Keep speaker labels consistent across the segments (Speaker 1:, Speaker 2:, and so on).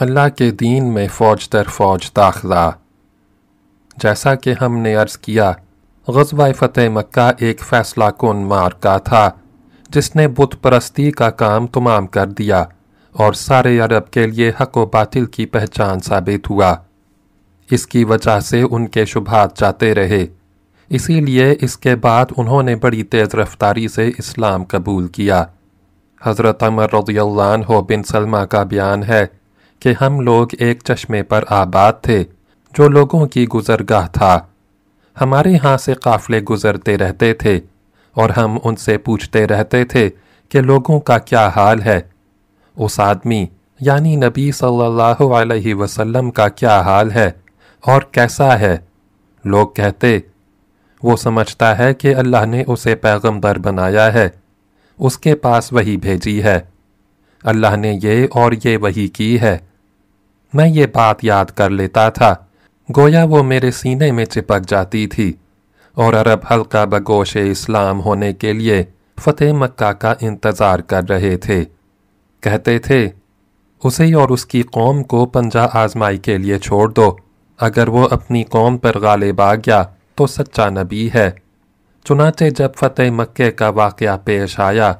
Speaker 1: اللہ کے دین میں فوج در فوج داخلہ۔ جیسا کہ ہم نے عرض کیا، غزوہ فتح مکہ ایک فیصلہ کن مارکا تھا، جس نے بت پرستی کا کام تمام کر دیا اور سارے عرب کے لیے حق و باطل کی پہچان ثابت ہوا۔ اس کی وجہ سے ان کے شبہات جاتے رہے۔ اسی لیے اس کے بعد انہوں نے بڑی تیز رفتاری سے اسلام قبول کیا۔ حضرت عمر رضی اللہ عنہ بن سلمہ کا بیان ہے کہ ہم لوگ ایک چشمے پر آباد تھے، جو لوگوں کی گزرگاہ تھا۔ ہمارے ہاں سے قافلے گزرتے رہتے تھے اور ہم ان سے پوچھتے رہتے تھے کہ لوگوں کا کیا حال ہے۔ اس آدمی یعنی نبی صلی اللہ علیہ وسلم کا کیا حال ہے اور کیسا ہے؟ لوگ کہتے، وہ سمجھتا ہے کہ اللہ نے اسے پیغمبر بنایا ہے، اس کے پاس وہی بھیجی ہے۔ اللہ نے یہ اور یہ وہی کی ہے۔ میں یہ بات یاد کر لیتا تھا۔ گویا وہ میرے سینے میں چپک جاتی تھی اور عرب حلقہ بگوش اسلام ہونے کے لیے فتح مکہ کا انتظار کر رہے تھے۔ کہتے تھے، اسے اور اس کی قوم کو پنجہ آزمائی کے لیے چھوڑ دو۔ اگر وہ اپنی قوم پر غالب آ گیا تو سچا نبی ہے۔ چنانچہ جب فتح مکہ کا واقعہ پیش آیا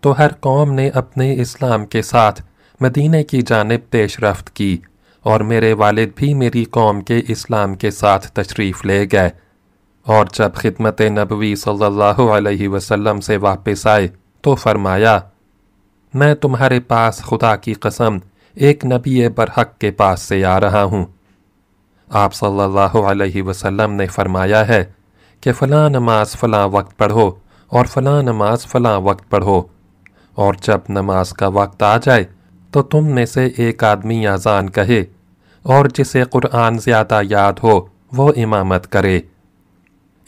Speaker 1: تو ہر قوم نے اپنے اسلام کے ساتھ مدینہ کی جانب پیش رفت کی۔ اور میرے والد بھی میری قوم کے اسلام کے ساتھ تشریف لے گئے اور جب خدمت نبوی صلی اللہ علیہ وسلم سے واپس آئے تو فرمایا، میں تمہارے پاس خدا کی قسم ایک نبی برحق کے پاس سے آ رہا ہوں۔ آپ صلی اللہ علیہ وسلم نے فرمایا ہے کہ فلاں نماز فلاں وقت پڑھو اور فلاں نماز فلاں وقت پڑھو اور جب نماز کا وقت آ جائے تو تم میں سے ایک آدمی آزان کہے اور جسے قرآن زیادہ یاد ہو، وہ امامت کرے۔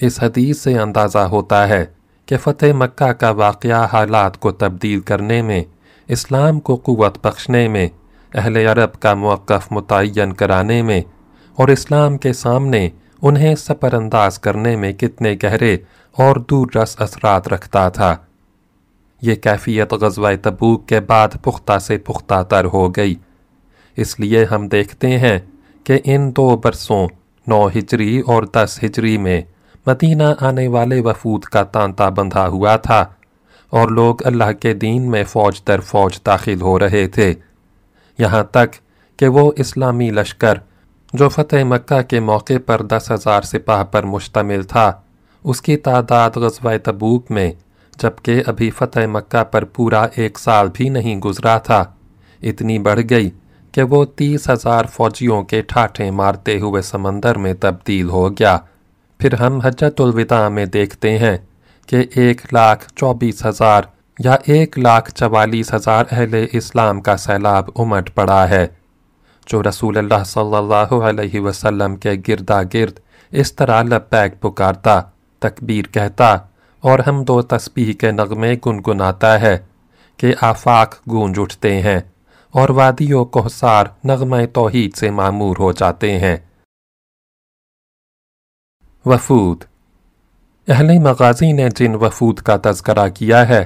Speaker 1: اس حدیث سے اندازہ ہوتا ہے کہ فتح مکہ کا واقعہ حالات کو تبدیل کرنے میں، اسلام کو قوت بخشنے میں، اہل عرب کا موقف متعین کرانے میں اور اسلام کے سامنے انہیں سپر انداز کرنے میں کتنے گہرے اور دور رس اثرات رکھتا تھا۔ یہ کیفیت غزوہ تبوک کے بعد پختہ سے پختہ تر ہو گئی۔ اس لیے ہم دیکھتے ہیں کہ ان دو برسوں نو ہجری اور دس ہجری میں مدینہ آنے والے وفود کا تانتا بندھا ہوا تھا اور لوگ اللہ کے دین میں فوج در فوج داخل ہو رہے تھے۔ یہاں تک کہ وہ اسلامی لشکر جو فتح مکہ کے موقع پر دس ہزار سپاہ پر مشتمل تھا، اس کی تعداد غزوہ تبوک میں جبکہ ابھی فتح مکہ پر پورا ایک سال بھی نہیں گزرا تھا۔ اتنی بڑھ گئی کہ وہ تیس ہزار فوجیوں کے ٹھاٹھیں مارتے ہوئے سمندر میں تبدیل ہو گیا۔ پھر ہم حجت الوداع میں دیکھتے ہیں کہ ایک لاکھ چوبیس ہزار یا ایک لاکھ چوالیس ہزار اہل اسلام کا سیلاب امٹ پڑا ہے۔ جو رسول اللہ صلی اللہ علیہ وسلم کے گردا گرد اس طرح لبیک پکارتا، تکبیر کہتا اور ہم دو تسبیح کے نغمے گنگناتا ہے کہ آفاق گونج اٹھتے ہیں اور وادی و کوہسار نغمہ توحید سے معمور ہو جاتے ہیں۔ وفود۔ اہل مغازی نے جن وفود کا تذکرہ کیا ہے،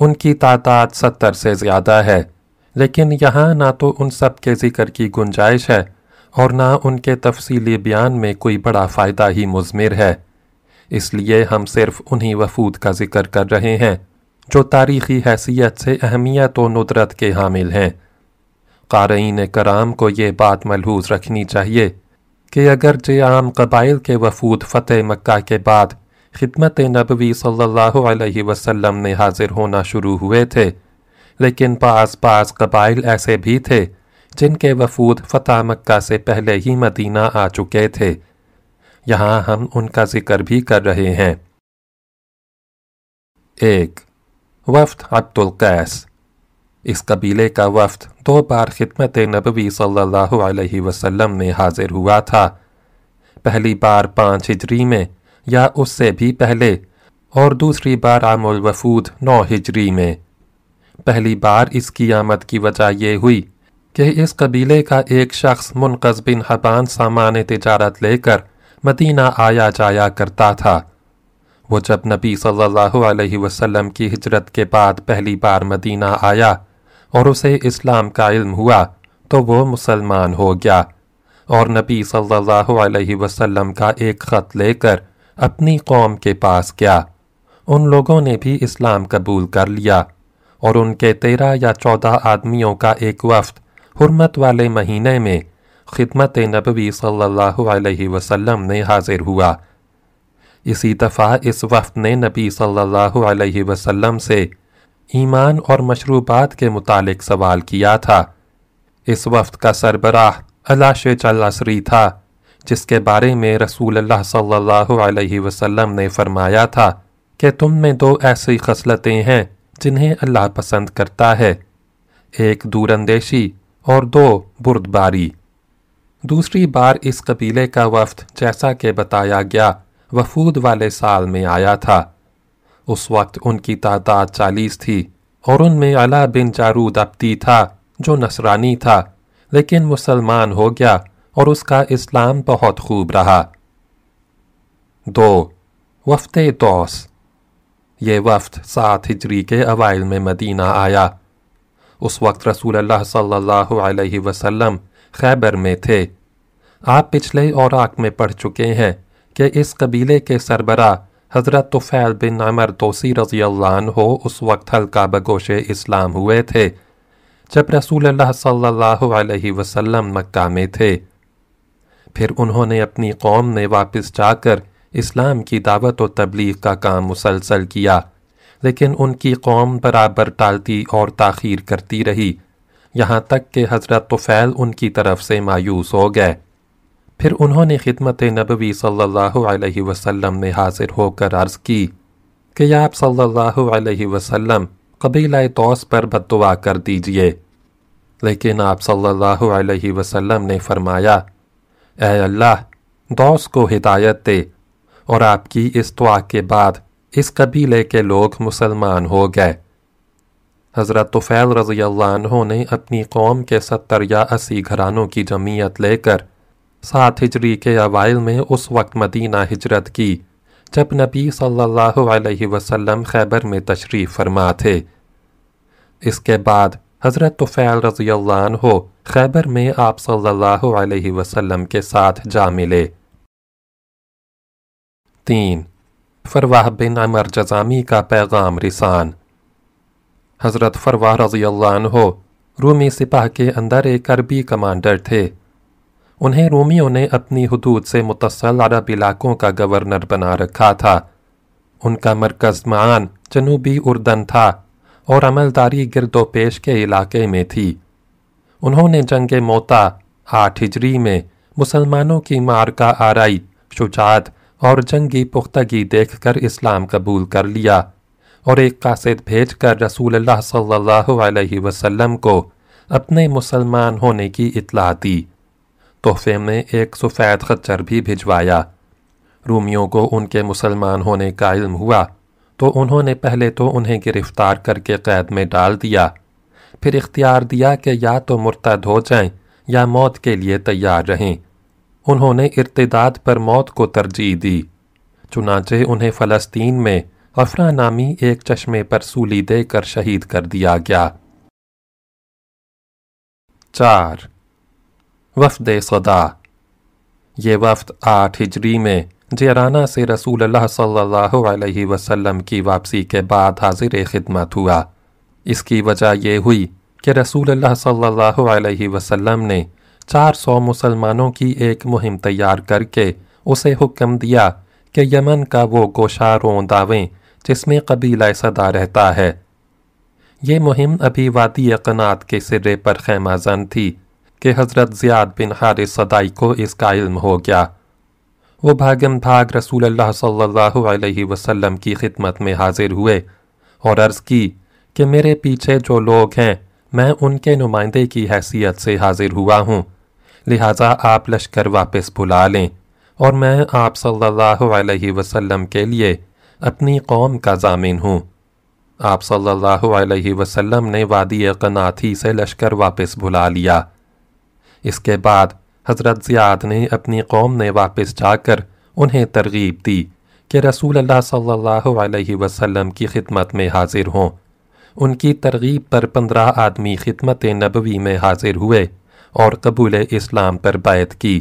Speaker 1: ان کی تعداد ستر سے زیادہ ہے، لیکن یہاں نہ تو ان سب کے ذکر کی گنجائش ہے اور نہ ان کے تفصیلی بیان میں کوئی بڑا فائدہ ہی مضمر ہے۔ اس لیے ہم صرف انہی وفود کا ذکر کر رہے ہیں جو تاریخی حیثیت سے اہمیت و ندرت کے حامل ہیں۔ قارئین کرام کو یہ بات ملحوظ رکھنی چاہیے کہ اگر جے عام قبائل کے وفود فتح مکہ کے بعد خدمت نبوی صلی اللہ علیہ وسلم نے حاضر ہونا شروع ہوئے تھے، لیکن بعض بعض قبائل ایسے بھی تھے جن کے وفود فتح مکہ سے پہلے ہی مدینہ آ چکے تھے۔ یہاں ہم ان کا ذکر بھی کر رہے ہیں۔ ایک، وفد عبد القیس۔ اس قبیلے کا وفد دو بار خدمت نبوی صلی اللہ علیہ وسلم میں حاضر ہوا تھا۔ پہلی بار پانچ ہجری میں یا اس سے بھی پہلے، اور دوسری بار عام الوفود نو ہجری میں۔ پہلی بار اس کی آمد کی وجہ یہ ہوئی کہ اس قبیلے کا ایک شخص منقذ بن حبان سامان تجارت لے کر مدینہ آیا جایا کرتا تھا۔ وہ جب نبی صلی اللہ علیہ وسلم کی ہجرت کے بعد پہلی بار مدینہ آیا اور اسے اسلام کا علم ہوا تو وہ مسلمان ہو گیا اور نبی صلی اللہ علیہ وسلم کا ایک خط لے کر اپنی قوم کے پاس گیا۔ ان لوگوں نے بھی اسلام قبول کر لیا اور ان کے تیرہ یا چودہ آدمیوں کا ایک وفد حرمت والے مہینے میں خدمت نبوی صلی اللہ علیہ وسلم نے حاضر ہوا۔ اسی دفعہ اس وفد نے نبی صلی اللہ علیہ وسلم سے ایمان اور مشروبات کے متعلق سوال کیا تھا۔ اس وفد کا سربراہ علاش چلاسری تھا، جس کے بارے میں رسول اللہ صلی اللہ علیہ وسلم نے فرمایا تھا کہ تم میں دو ایسی خصلتیں ہیں جنہیں اللہ پسند کرتا ہے، ایک دور اندیشی اور دو بردباری۔ دوسری بار اس قبیلے کا وفد جیسا کہ بتایا گیا، وفود والے سال میں آیا تھا۔ اس وقت ان کی تعداد چالیس تھی اور ان میں علا بن جارود ابتی تھا جو نصرانی تھا، لیکن مسلمان ہو گیا اور اس کا اسلام بہت خوب رہا۔ دو، وفد دوس۔ یہ وفد سات ہجری کے اوائل میں مدینہ آیا۔ اس وقت رسول اللہ صلی اللہ علیہ وسلم خیبر میں تھے۔ آپ پچھلے اوراق میں پڑھ چکے ہیں کہ اس قبیلے کے سربراہ حضرت طفیل بن عمر توسی رضی اللہ عنہ اس وقت ہلکا بگوش اسلام ہوئے تھے، جب رسول اللہ صلی اللہ علیہ وسلم مکہ میں تھے۔ پھر انہوں نے اپنی قوم نے واپس جا کر اسلام کی دعوت و تبلیغ کا کام مسلسل کیا، لیکن ان کی قوم برابر ٹالتی اور تاخیر کرتی رہی۔ یہاں تک کہ حضرت طفیل ان کی طرف سے مایوس ہو گئے۔ پھر انہوں نے خدمت نبوی صلی اللہ علیہ وسلم میں حاضر ہو کر عرض کی کہ آپ صلی اللہ علیہ وسلم، قبیلہ توس پر بدعا کر دیجیے۔ لیکن آپ صلی اللہ علیہ وسلم نے فرمایا، اے اللہ دوس کو ہدایت دے اور آپ کی اس دعا کے بعد اس قبیلے کے لوگ مسلمان ہو گئے۔ حضرت طفیل رضی اللہ عنہ نے اپنی قوم کے ستر یا اسی گھرانوں کی جمعیت لے کر سات ہجری کے اوائل میں اس وقت مدینہ ہجرت کی، جب نبی صلی اللہ علیہ وسلم خیبر میں تشریف فرما تھے۔ اس کے بعد حضرت طفیل رضی اللہ عنہ خیبر میں آپ صلی اللہ علیہ وسلم کے ساتھ جا ملے۔ تین فرواہ بن عمر جزامی کا پیغام رسان۔ حضرت فرواہ رضی اللہ عنہ رومی سپاہ کے اندر ایک عربی کمانڈر تھے۔ انہیں رومیوں نے اپنی حدود سے متصل عرب علاقوں کا گورنر بنا رکھا تھا۔ ان کا مرکز معان جنوبی اردن تھا اور عملداری گرد و پیش کے علاقے میں تھی۔ انہوں نے جنگ موتا آٹھ ہجری میں مسلمانوں کی مار کا آرائی، شجاعت اور جنگی پختگی دیکھ کر اسلام قبول کر لیا۔ اور ایک قاصد بھیج کر رسول اللہ صلی اللہ علیہ وسلم کو اپنے مسلمان ہونے کی اطلاع دی۔ تحفے میں ایک سفید خچر بھی بھجوایا۔ رومیوں کو ان کے مسلمان ہونے کا علم ہوا، تو انہوں نے پہلے تو انہیں گرفتار کر کے قید میں ڈال دیا۔ پھر اختیار دیا کہ یا تو مرتد ہو جائیں یا موت کے لیے تیار رہیں۔ انہوں نے ارتداد پر موت کو ترجیح دی، چنانچہ انہیں فلسطین میں غفرہ نامی ایک چشمے پر سولی دے کر شہید کر دیا گیا۔ چار، وفد صدا۔ یہ وفد آٹھ ہجری میں جیرانہ سے رسول اللہ صلی اللہ علیہ وسلم کی واپسی کے بعد حاضر خدمت ہوا۔ اس کی وجہ یہ ہوئی کہ رسول اللہ صلی اللہ علیہ وسلم نے چار سو مسلمانوں کی ایک مہم تیار کر کے اسے حکم دیا کہ یمن کا وہ گوشاروں داویں جس میں قبیلہ صدا رہتا ہے۔ یہ مہم ابھی وادی قنات کے سرے پر خیمہ زن تھی کہ حضرت زیاد بن حارث صدائی کو اس کا علم ہو گیا۔ وہ بھاگم بھاگ رسول اللہ صلی اللہ علیہ وسلم کی خدمت میں حاضر ہوئے اور عرض کی کہ میرے پیچھے جو لوگ ہیں، میں ان کے نمائندے کی حیثیت سے حاضر ہوا ہوں۔ لہٰذا آپ لشکر واپس بلا لیں اور میں آپ صلی اللہ علیہ وسلم کے لیے اپنی قوم کا ضامن ہوں۔ آپ صلی اللہ علیہ وسلم نے وادی قناتی سے لشکر واپس بلا لیا۔ اس کے بعد حضرت زیاد نے اپنی قوم نے واپس جا کر انہیں ترغیب دی کہ رسول اللہ صلی اللہ علیہ وسلم کی خدمت میں حاضر ہوں۔ ان کی ترغیب پر پندرہ آدمی خدمت نبوی میں حاضر ہوئے اور قبول اسلام پر بیعت کی۔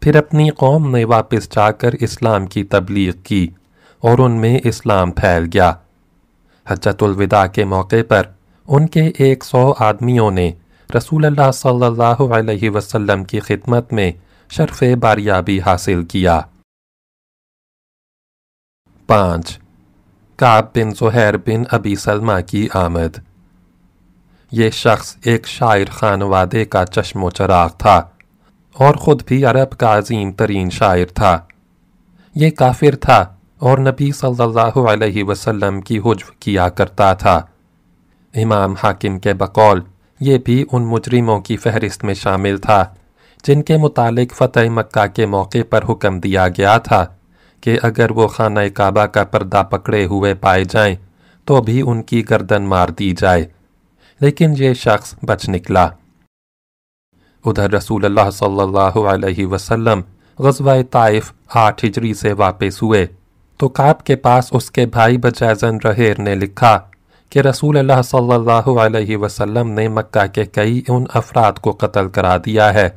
Speaker 1: پھر اپنی قوم نے واپس جا کر اسلام کی تبلیغ کی۔ اور ان میں اسلام پھیل گیا۔ حجت الوداع کے موقع پر ان کے ایک سو آدمیوں نے رسول اللہ صلی اللہ علیہ وسلم کی خدمت میں شرف باریابی حاصل کیا۔ پانچ، کعب بن زہیر بن ابی سلمہ کی آمد۔ یہ شخص ایک شاعر خانوادے کا چشم و چراغ تھا اور خود بھی عرب کا عظیم ترین شاعر تھا۔ یہ کافر تھا اور نبی صلی اللہ علیہ وسلم کی حجو کیا کرتا تھا۔ امام حاکم کے بقول یہ بھی ان مجرموں کی فہرست میں شامل تھا، جن کے متعلق فتح مکہ کے موقع پر حکم دیا گیا تھا کہ اگر وہ خانہ کعبہ کا پردہ پکڑے ہوئے پائے جائیں تو بھی ان کی گردن مار دی جائے۔ لیکن یہ شخص بچ نکلا۔ ادھر رسول اللہ صلی اللہ علیہ وسلم غزوہ طائف آٹھ ہجری سے واپس ہوئے۔ تو کعب کے پاس اس کے بھائی بجیزن رہیر نے لکھا کہ رسول اللہ صلی اللہ علیہ وسلم نے مکہ کے کئی ان افراد کو قتل کرا دیا ہے،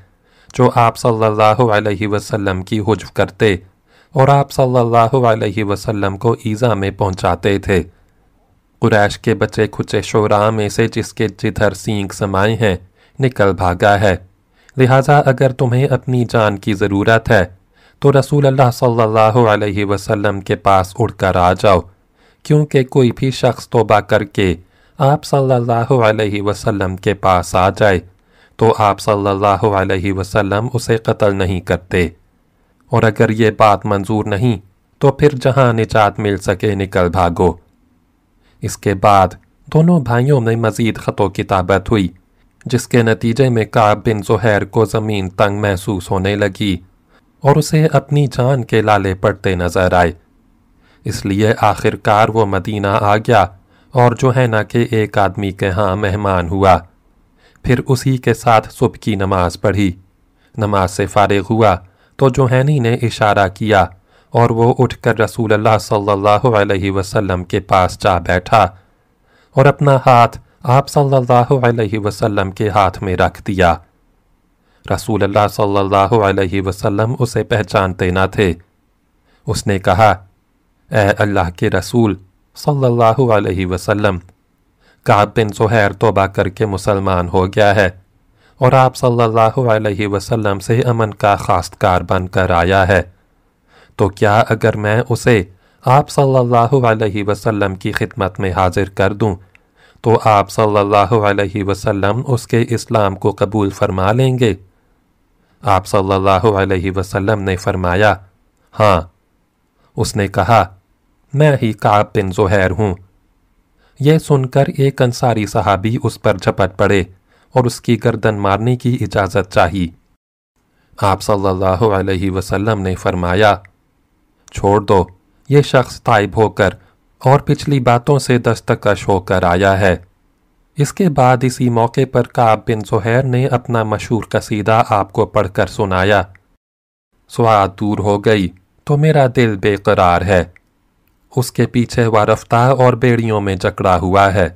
Speaker 1: جو آپ صلی اللہ علیہ وسلم کی حجف کرتے اور آپ صلی اللہ علیہ وسلم کو ایزا میں پہنچاتے تھے۔ قریش کے بچے کھچے شعراء میں سے جس کے جدھر سینگ سمائے ہیں، نکل بھاگا ہے۔ لہٰذا اگر تمہیں اپنی جان کی ضرورت ہے تو رسول اللہ صلی اللہ علیہ وسلم کے پاس اڑ کر آ جاؤ، کیونکہ کوئی بھی شخص توبہ کر کے آپ صلی اللہ علیہ وسلم کے پاس آ جائے، تو آپ صلی اللہ علیہ وسلم اسے قتل نہیں کرتے۔ اور اگر یہ بات منظور نہیں، تو پھر جہاں نجات مل سکے نکل بھاگو۔ اس کے بعد دونوں بھائیوں میں مزید خط و کتابت ہوئی، جس کے نتیجے میں کعب بن زہیر کو زمین تنگ محسوس ہونے لگی۔ اور اسے اپنی جان کے لالے پڑتے نظر آئے۔ اس لیے آخر کار وہ مدینہ آ گیا اور جو ہے نا کہ ایک آدمی کے ہاں مہمان ہوا۔ پھر اسی کے ساتھ صبح کی نماز پڑھی۔ نماز سے فارغ ہوا تو جوہینی نے اشارہ کیا اور وہ اٹھ کر رسول اللہ صلی اللہ علیہ وسلم کے پاس جا بیٹھا اور اپنا ہاتھ آپ صلی اللہ علیہ وسلم کے ہاتھ میں رکھ دیا۔ رسول اللہ صلی اللہ علیہ وسلم اسے پہچانتے نہ تھے۔ اس نے کہا، اے اللہ کے رسول صلی اللہ علیہ وسلم، کعب بن زہیر توبہ کر کے مسلمان ہو گیا ہے اور آپ صلی اللہ علیہ وسلم سے امن کا خاستکار بن کر آیا ہے۔ تو کیا اگر میں اسے آپ صلی اللہ علیہ وسلم کی خدمت میں حاضر کر دوں، تو آپ صلی اللہ علیہ وسلم اس کے اسلام کو قبول فرما لیں گے؟ آپ صلی اللہ علیہ وسلم نے فرمایا ہاں اس نے کہا، میں ہی کعب بن زہیر ہوں۔ یہ سن کر ایک انصاری صحابی اس پر جھپٹ پڑے اور اس کی گردن مارنے کی اجازت چاہی۔ آپ صلی اللہ علیہ وسلم نے فرمایا، چھوڑ دو، یہ شخص طائب ہو کر اور پچھلی باتوں سے دستکش ہو کر آیا ہے۔ اس کے بعد اسی موقع پر کعب بن زہیر نے اپنا مشہور قصیدہ آپ کو پڑھ کر سنایا۔ سواد دور ہو گئی، تو میرا دل بے قرار ہے۔ اس کے پیچھے وارفتہ اور بیڑیوں میں جکڑا ہوا ہے۔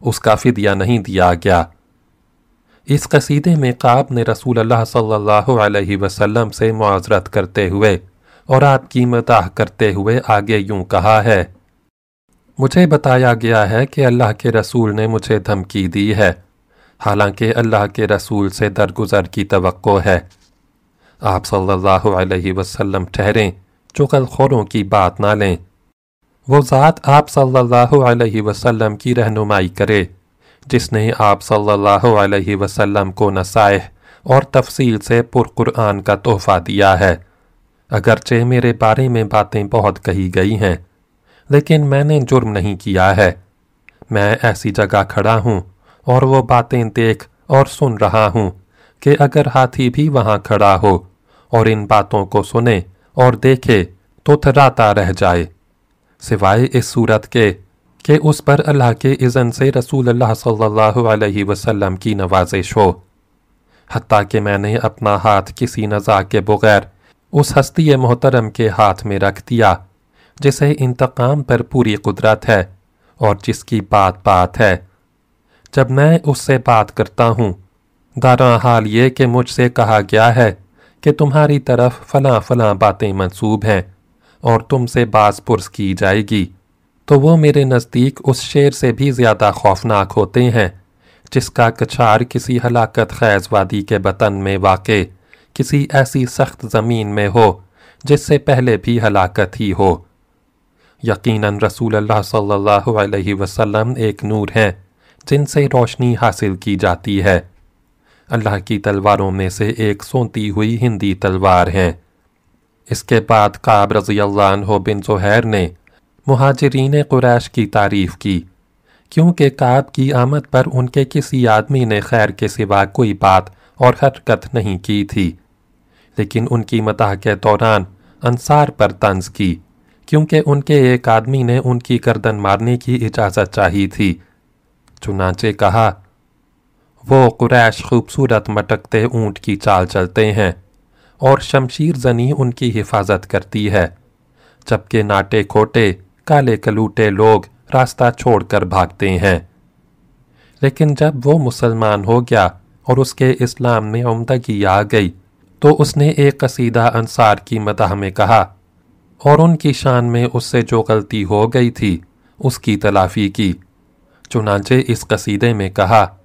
Speaker 1: اس کا فدیہ نہیں دیا گیا۔ اس قصیدے میں قاب نے رسول اللہ صلی اللہ علیہ وسلم سے معذرت کرتے ہوئے اور آپ کی متاح کرتے ہوئے آگے یوں کہا ہے۔ مجھے بتایا گیا ہے کہ اللہ کے رسول نے مجھے دھمکی دی ہے۔ حالانکہ اللہ کے رسول سے درگزر کی توقع ہے۔ آپ صلی اللہ علیہ وسلم ٹھہریں چکل خوروں کی بات نہ لیں۔ وہ ذات آپ صلی اللہ علیہ وسلم کی رہنمائی کرے، جس نے آپ صلی اللہ علیہ وسلم کو نصائح اور تفصیل سے پرقرآن کا تحفہ دیا ہے۔ اگرچہ میرے بارے میں باتیں بہت کہی گئی ہیں لیکن میں نے جرم نہیں کیا ہے۔ میں ایسی جگہ کھڑا ہوں اور وہ باتیں دیکھ اور سن رہا ہوں کہ اگر ہاتھی بھی وہاں کھڑا ہو اور ان باتوں کو سنے اور دیکھے تو تھراتا رہ جائے۔ سوائے اس صورت کے کہ اس پر اللہ کے اذن سے رسول اللہ صلی اللہ علیہ وسلم کی نوازش ہو۔ حتیٰ کہ میں نے اپنا ہاتھ کسی نزا کے بغیر اس ہستی محترم کے ہاتھ میں رکھ دیا۔ جسے انتقام پر پوری قدرت ہے اور جس کی بات بات ہے۔ جب میں اس سے بات کرتا ہوں دارا حال یہ کہ مجھ سے کہا گیا ہے کہ تمہاری طرف فلاں فلاں باتیں منسوب ہیں اور تم سے باز پرس کی جائے گی، تو وہ میرے نزدیک اس شیر سے بھی زیادہ خوفناک ہوتے ہیں، جس کا کچھار کسی ہلاکت خیز وادی کے بطن میں واقع کسی ایسی سخت زمین میں ہو، جس سے پہلے بھی ہلاکت ہی ہو۔ یقیناً رسول اللہ صلی اللہ علیہ وسلم ایک نور ہیں، جن سے روشنی حاصل کی جاتی ہے۔ اللہ کی تلواروں میں سے ایک سونتی ہوئی ہندی تلوار ہیں۔ اس کے بعد قاب رضی اللہ عنہ بن زہیر نے مہاجرین قریش کی تعریف کی، کیونکہ کعب کی آمد پر ان کے کسی آدمی نے خیر کے سوا کوئی بات اور حرکت نہیں کی تھی، لیکن ان کی متاح کے دوران انصار پر طنز کی۔ کیونکہ ان کے ایک آدمی نے ان کی گردن مارنے کی اجازت چاہی تھی۔ چنانچہ کہا، وہ قریش خوبصورت مٹکتے اونٹ کی چال چلتے ہیں اور شمشیر زنی ان کی حفاظت کرتی ہے، جبکہ ناٹے کھوٹے، کالے کلوٹے لوگ راستہ چھوڑ کر بھاگتے ہیں۔ لیکن جب وہ مسلمان ہو گیا اور اس کے اسلام میں عمدگی آ گئی، تو اس نے ایک قصیدہ انصار کی مدح میں کہا اور ان کی شان میں اس سے جو غلطی ہو گئی تھی، اس کی تلافی کی۔ چنانچہ اس قصیدے میں کہا،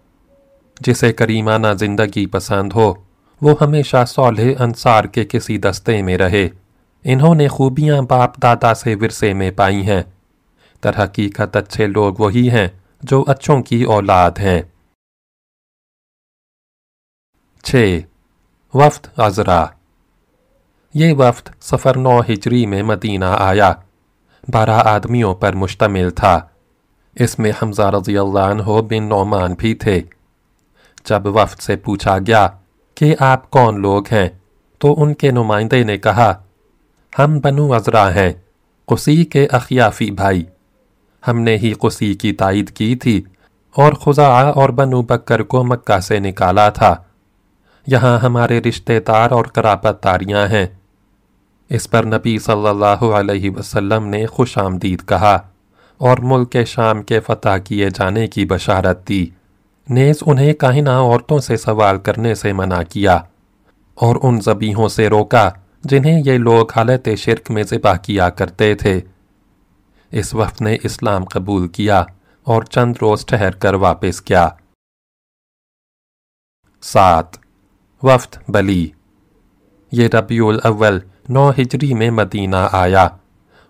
Speaker 1: جسے کریمانہ زندگی پسند ہو، وہ ہمیشہ صالح انصار کے کسی دستے میں رہے۔ انہوں نے خوبیاں باپ دادا سے ورثے میں پائی ہیں۔ در حقیقت اچھے لوگ وہی ہیں جو اچھوں کی اولاد ہیں۔ چھ، وفد عذرا۔ یہ وفد سفر نو ہجری میں مدینہ آیا۔ بارہ آدمیوں پر مشتمل تھا۔ اس میں حمزہ رضی اللہ عنہ بن نعمان بھی تھے۔ جب وفد سے پوچھا گیا کہ آپ کون لوگ ہیں، تو ان کے نمائندے نے کہا، ہم بنو عذرا ہیں، قسی کے اخیافی بھائی۔ ہم نے ہی قسی کی تائید کی تھی اور خزا اور بنو بکر کو مکہ سے نکالا تھا۔ یہاں ہمارے رشتہ دار اور قرابت تاریاں ہیں۔ اس پر نبی صلی اللہ علیہ وسلم نے خوش آمدید کہا اور ملک شام کے فتح کیے جانے کی بشارت دی۔ نیز انہیں کائنہ عورتوں سے سوال کرنے سے منع کیا اور ان زبیحوں سے روکا جنہیں یہ لوگ حالت شرک میں ذبح کیا کرتے تھے۔ اس وفد نے اسلام قبول کیا اور چند روز ٹھہر کر واپس کیا۔ سات، وفد بلی۔ یہ ربیع الاول نو ہجری میں مدینہ آیا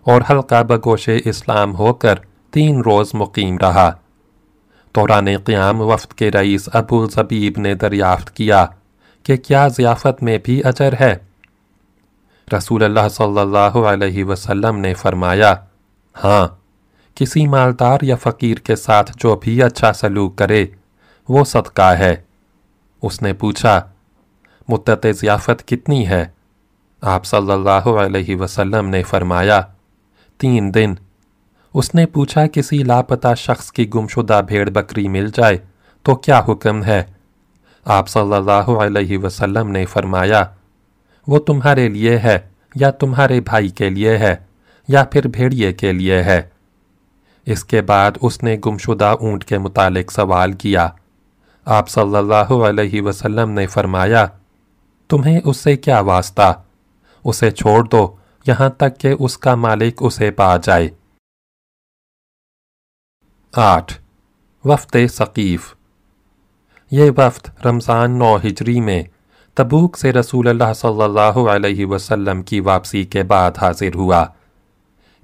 Speaker 1: اور حلقہ بگوش اسلام ہو کر تین روز مقیم رہا۔ دوران قیام وفد کے رئیس ابو الزبیب نے دریافت کیا کہ کیا ضیافت میں بھی اجر ہے۔ رسول اللہ صلی اللہ علیہ وسلم نے فرمایا ہاں کسی مالدار یا فقیر کے ساتھ جو بھی اچھا سلوک کرے، وہ صدقہ ہے۔ اس نے پوچھا، مدت ضیافت کتنی ہے؟ آپ صلی اللہ علیہ وسلم نے فرمایا، تین دن۔ اس نے پوچھا، کسی لاپتہ شخص کی گمشدہ بھیڑ بکری مل جائے تو کیا حکم ہے؟ آپ صلی اللہ علیہ وسلم نے فرمایا، وہ تمہارے لیے ہے یا تمہارے بھائی کے لیے ہے یا پھر بھیڑیے کے لیے ہے؟ اس کے بعد اس نے گمشدہ اونٹ کے متعلق سوال کیا۔ آپ صلی اللہ علیہ وسلم نے فرمایا، تمہیں اس سے کیا واسطہ؟ اسے چھوڑ دو، یہاں تک کہ اس کا مالک اسے پا جائے۔ آٹھ، وفد ثقیف۔ یہ وفد رمضان نو ہجری میں تبوک سے رسول اللہ صلی اللہ علیہ وسلم کی واپسی کے بعد حاضر ہوا۔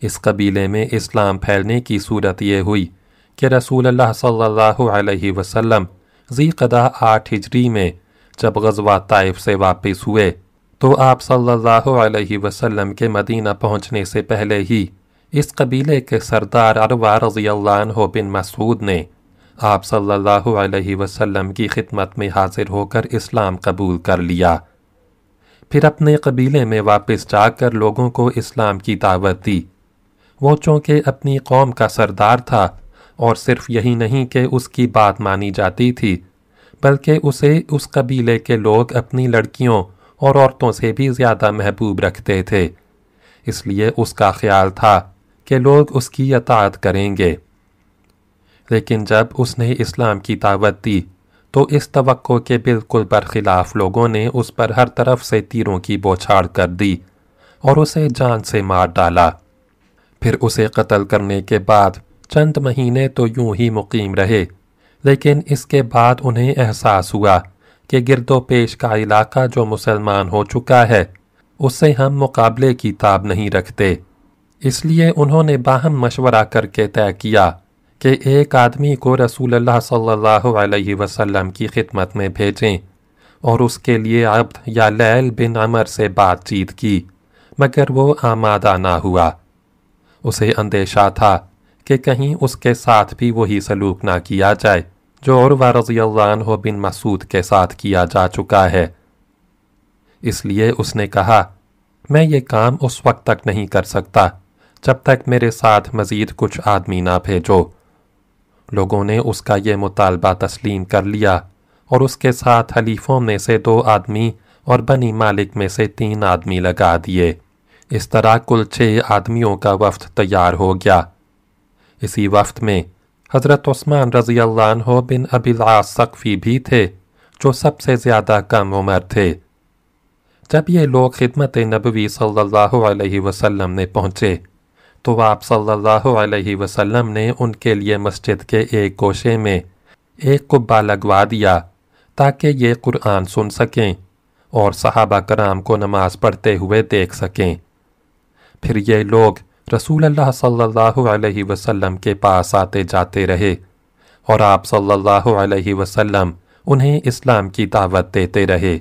Speaker 1: اس قبیلے میں اسلام پھیلنے کی صورت یہ ہوئی کہ رسول اللہ صلی اللہ علیہ وسلم ذی قدہ آٹھ ہجری میں جب غزوہ طائف سے واپس ہوئے تو آپ صلی اللہ علیہ وسلم کے مدینہ پہنچنے سے پہلے ہی اس قبیلے کے سردار عروا رضی اللہ عنہ بن مسعود نے آپ صلی اللہ علیہ وسلم کی خدمت میں حاضر ہو کر اسلام قبول کر لیا۔ پھر اپنے قبیلے میں واپس جا کر لوگوں کو اسلام کی دعوت دی۔ وہ چونکہ اپنی قوم کا سردار تھا اور صرف یہی نہیں کہ اس کی بات مانی جاتی تھی، بلکہ اسے اس قبیلے کے لوگ اپنی لڑکیوں اور عورتوں سے بھی زیادہ محبوب رکھتے تھے۔ اس لیے اس کا خیال تھا کہ لوگ اس کی اطاعت کریں گے۔ لیکن جب اس نے اسلام کی دعوت دی، تو اس توقع کے بالکل برخلاف لوگوں نے اس پر ہر طرف سے تیروں کی بوچھاڑ کر دی اور اسے جان سے مار ڈالا۔ پھر اسے قتل کرنے کے بعد چند مہینے تو یوں ہی مقیم رہے، لیکن اس کے بعد انہیں احساس ہوا کہ گرد و پیش کا علاقہ جو مسلمان ہو چکا ہے اس سے ہم مقابلے کی تاب نہیں رکھتے۔ اس لیے انہوں نے باہم مشورہ کر کے طے کیا کہ ایک آدمی کو رسول اللہ صلی اللہ علیہ وسلم کی خدمت میں بھیجیں اور اس کے لیے عبد یا لیل بن عمر سے بات چیت کی، مگر وہ آمادہ نہ ہوا۔ اسے اندیشہ تھا کہ کہیں اس کے ساتھ بھی وہی سلوک نہ کیا جائے۔ جو عروہ رضی اللہ عنہ بن مسعود کے ساتھ کیا جا چکا ہے۔ اس لیے اس نے کہا، میں یہ کام اس وقت تک نہیں کر سکتا جب تک میرے ساتھ مزید کچھ آدمی نہ بھیجو۔ لوگوں نے اس کا یہ مطالبہ تسلیم کر لیا اور اس کے ساتھ حلیفوں میں سے دو آدمی اور بنی مالک میں سے تین آدمی لگا دیے۔ اس طرح کل چھ آدمیوں کا وفد تیار ہو گیا۔ اسی وفد میں حضرت عثمان رضی اللہ عنہ بن ابی العاص سقفی بھی تھے، جو سب سے زیادہ کم عمر تھے۔ جب یہ لوگ خدمت نبوی صلی اللہ علیہ وسلم نے پہنچے، تو آپ صلی اللہ علیہ وسلم نے ان کے لیے مسجد کے ایک گوشے میں ایک قبہ لگوا دیا تاکہ یہ قرآن سن سکیں اور صحابہ کرام کو نماز پڑھتے ہوئے دیکھ سکیں۔ پھر یہ لوگ رسول اللہ صلی اللہ علیہ وسلم کے پاس آتے جاتے رہے اور آپ صلی اللہ علیہ وسلم انہیں اسلام کی دعوت دیتے رہے۔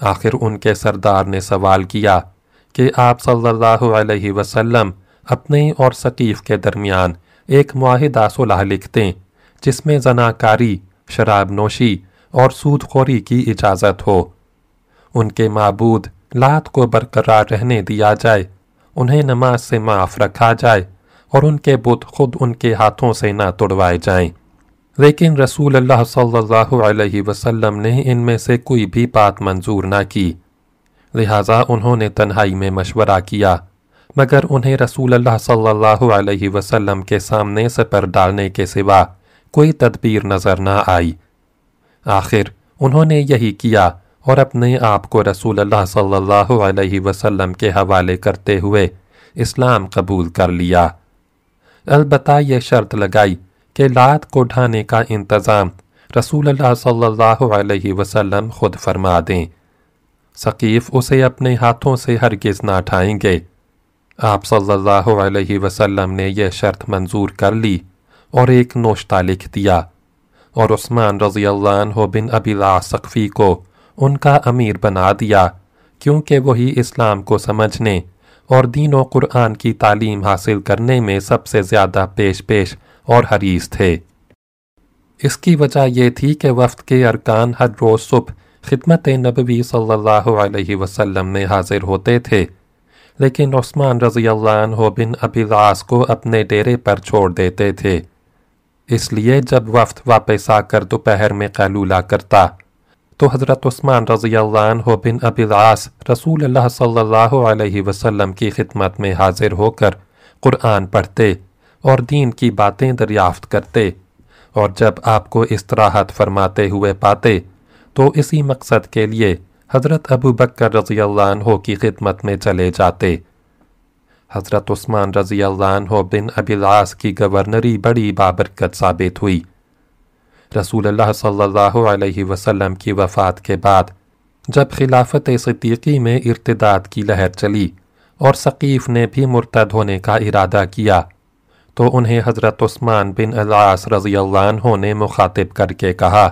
Speaker 1: آخر ان کے سردار نے سوال کیا کہ آپ صلی اللہ علیہ وسلم اپنے اور ثقیف کے درمیان ایک معاہدہ صلح لکھتے جس میں زناکاری، شراب نوشی اور سود خوری کی اجازت ہو۔ ان کے معبود لات کو برقرار رہنے دیا جائے انہیں نماز سے معاف رکھا جائے اور ان کے بت خود ان کے ہاتھوں سے نہ توڑوائے جائیں۔ لیکن رسول اللہ صلی اللہ علیہ وسلم نے ان میں سے کوئی بھی بات منظور نہ کی۔ لہٰذا انہوں نے تنہائی میں مشورہ کیا، مگر انہیں رسول اللہ صلی اللہ علیہ وسلم کے سامنے سے پر ڈالنے کے سوا کوئی تدبیر نظر نہ آئی۔ آخر انہوں نے یہی کیا اور اپنے آپ کو رسول اللہ صلی اللہ علیہ وسلم کے حوالے کرتے ہوئے اسلام قبول کر لیا۔ البتہ یہ شرط لگائی کہ لات کو ڈھانے کا انتظام رسول اللہ صلی اللہ علیہ وسلم خود فرما دیں۔ ثقیف اسے اپنے ہاتھوں سے ہرگز نہ ٹھائیں گے۔ آپ صلی اللہ علیہ وسلم نے یہ شرط منظور کر لی اور ایک نوشتہ لکھ دیا اور عثمان رضی اللہ عنہ بن ابی سقفی کو ان کا امیر بنا دیا، کیونکہ وہی اسلام کو سمجھنے اور دین و قرآن کی تعلیم حاصل کرنے میں سب سے زیادہ پیش پیش اور حریص تھے۔ اس کی وجہ یہ تھی کہ وفد کے ارکان ہر روز صبح خدمت نبوی صلی اللہ علیہ وسلم میں حاضر ہوتے تھے، لیکن عثمان رضی اللہ عنہ بن ابی العاص کو اپنے ڈیرے پر چھوڑ دیتے تھے۔ اس لیے جب وفد واپس آ کر دوپہر میں قیلولہ کرتا تو حضرت عثمان رضی اللہ عنہ بن ابی العاص رسول اللہ صلی اللہ علیہ وسلم کی خدمت میں حاضر ہو کر قرآن پڑھتے اور دین کی باتیں دریافت کرتے اور جب آپ کو استراحت فرماتے ہوئے پاتے تو اسی مقصد کے لیے حضرت ابو بکر رضی اللہ عنہ کی خدمت میں چلے جاتے۔ حضرت عثمان رضی اللہ عنہ بن ابی العاص کی گورنری بڑی بابرکت ثابت ہوئی۔ رسول اللہ صلی اللہ علیہ وسلم کی وفات کے بعد، جب خلافت صدیقی میں ارتداد کی لہر چلی اور ثقیف نے بھی مرتد ہونے کا ارادہ کیا، تو انہیں حضرت عثمان بن العاص رضی اللہ عنہ نے مخاطب کر کے کہا،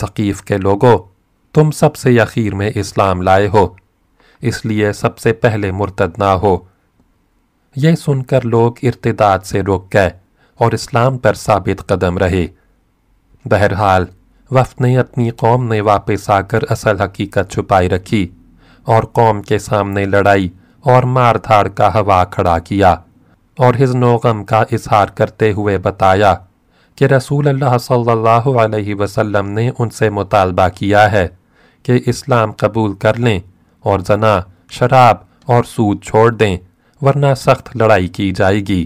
Speaker 1: ثقیف کے لوگوں تم سب سے اخیر میں اسلام لائے ہو، اس لیے سب سے پہلے مرتد نہ ہو۔ یہ سن کر لوگ ارتداد سے رک گئے اور اسلام پر ثابت قدم رہے۔ بہرحال، وفد نے اپنی قوم نے واپس آ کر اصل حقیقت چھپائی رکھی اور قوم کے سامنے لڑائی اور مار دھاڑ کا ہوا کھڑا کیا اور حزن و غم کا اظہار کرتے ہوئے بتایا کہ رسول اللہ صلی اللہ علیہ وسلم نے ان سے مطالبہ کیا ہے کہ اسلام قبول کر لیں اور زنا، شراب اور سود چھوڑ دیں، ورنہ سخت لڑائی کی جائے گی۔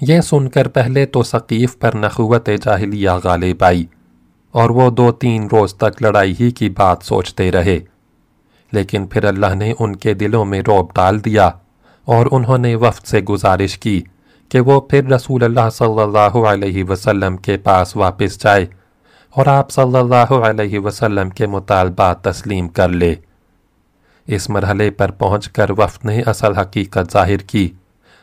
Speaker 1: یہ سن کر پہلے تو ثقیف پر نخوت جاہلیہ غالب آئی اور وہ دو تین روز تک لڑائی ہی کی بات سوچتے رہے۔ لیکن پھر اللہ نے ان کے دلوں میں روب ڈال دیا اور انہوں نے وفد سے گزارش کی کہ وہ پھر رسول اللہ صلی اللہ علیہ وسلم کے پاس واپس جائے اور آپ صلی اللہ علیہ وسلم کے مطالبات تسلیم کر لے۔ اس مرحلے پر پہنچ کر وفد نے اصل حقیقت ظاہر کی۔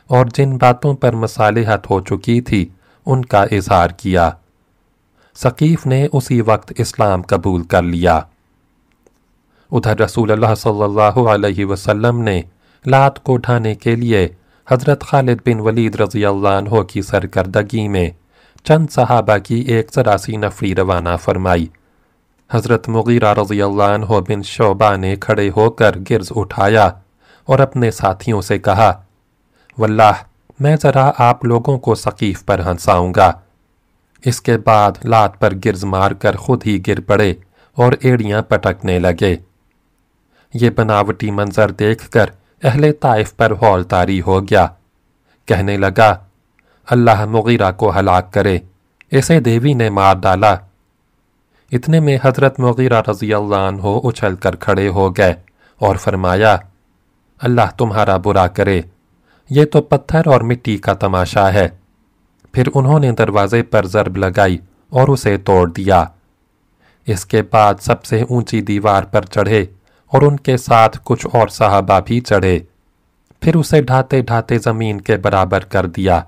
Speaker 1: اور جن باتوں پر مصالحت ہو چکی تھی، ان کا اظہار کیا۔ ثقیف نے اسی وقت اسلام قبول کر لیا۔ ادھر رسول اللہ صلی اللہ علیہ وسلم نے لات کو ڈھانے کے لیے حضرت خالد بن ولید رضی اللہ عنہ کی سرکردگی میں چند صحابہ کی ایک ذراسی نفری روانہ فرمائی۔ حضرت مغیرہ رضی اللہ عنہ بن شعبہ نے کھڑے ہو کر گرز اٹھایا اور اپنے ساتھیوں سے کہا واللہ، میں ذرا آپ لوگوں کو ثقیف پر ہنساؤں گا۔ اس کے بعد لات پر گرز مار کر خود ہی گر پڑے اور ایڑیاں پٹکنے لگے۔ یہ بناوٹی منظر دیکھ کر اہل طائف پر ہول تاری ہو گیا۔ کہنے لگا، اللہ مغیرہ کو ہلاک کرے، اسے دیوی نے مار ڈالا۔ اتنے میں حضرت مغیرہ رضی اللہ عنہ اچھل کر کھڑے ہو گئے اور فرمایا، اللہ تمہارا برا کرے۔ یہ تو پتھر اور مٹی کا تماشا ہے۔ پھر انہوں نے دروازے پر ضرب لگائی اور اسے توڑ دیا۔ اس کے بعد سب سے اونچی دیوار پر چڑھے اور ان کے ساتھ کچھ اور صحابہ بھی چڑھے۔ پھر اسے ڈھاتے ڈھاتے زمین کے برابر کر دیا،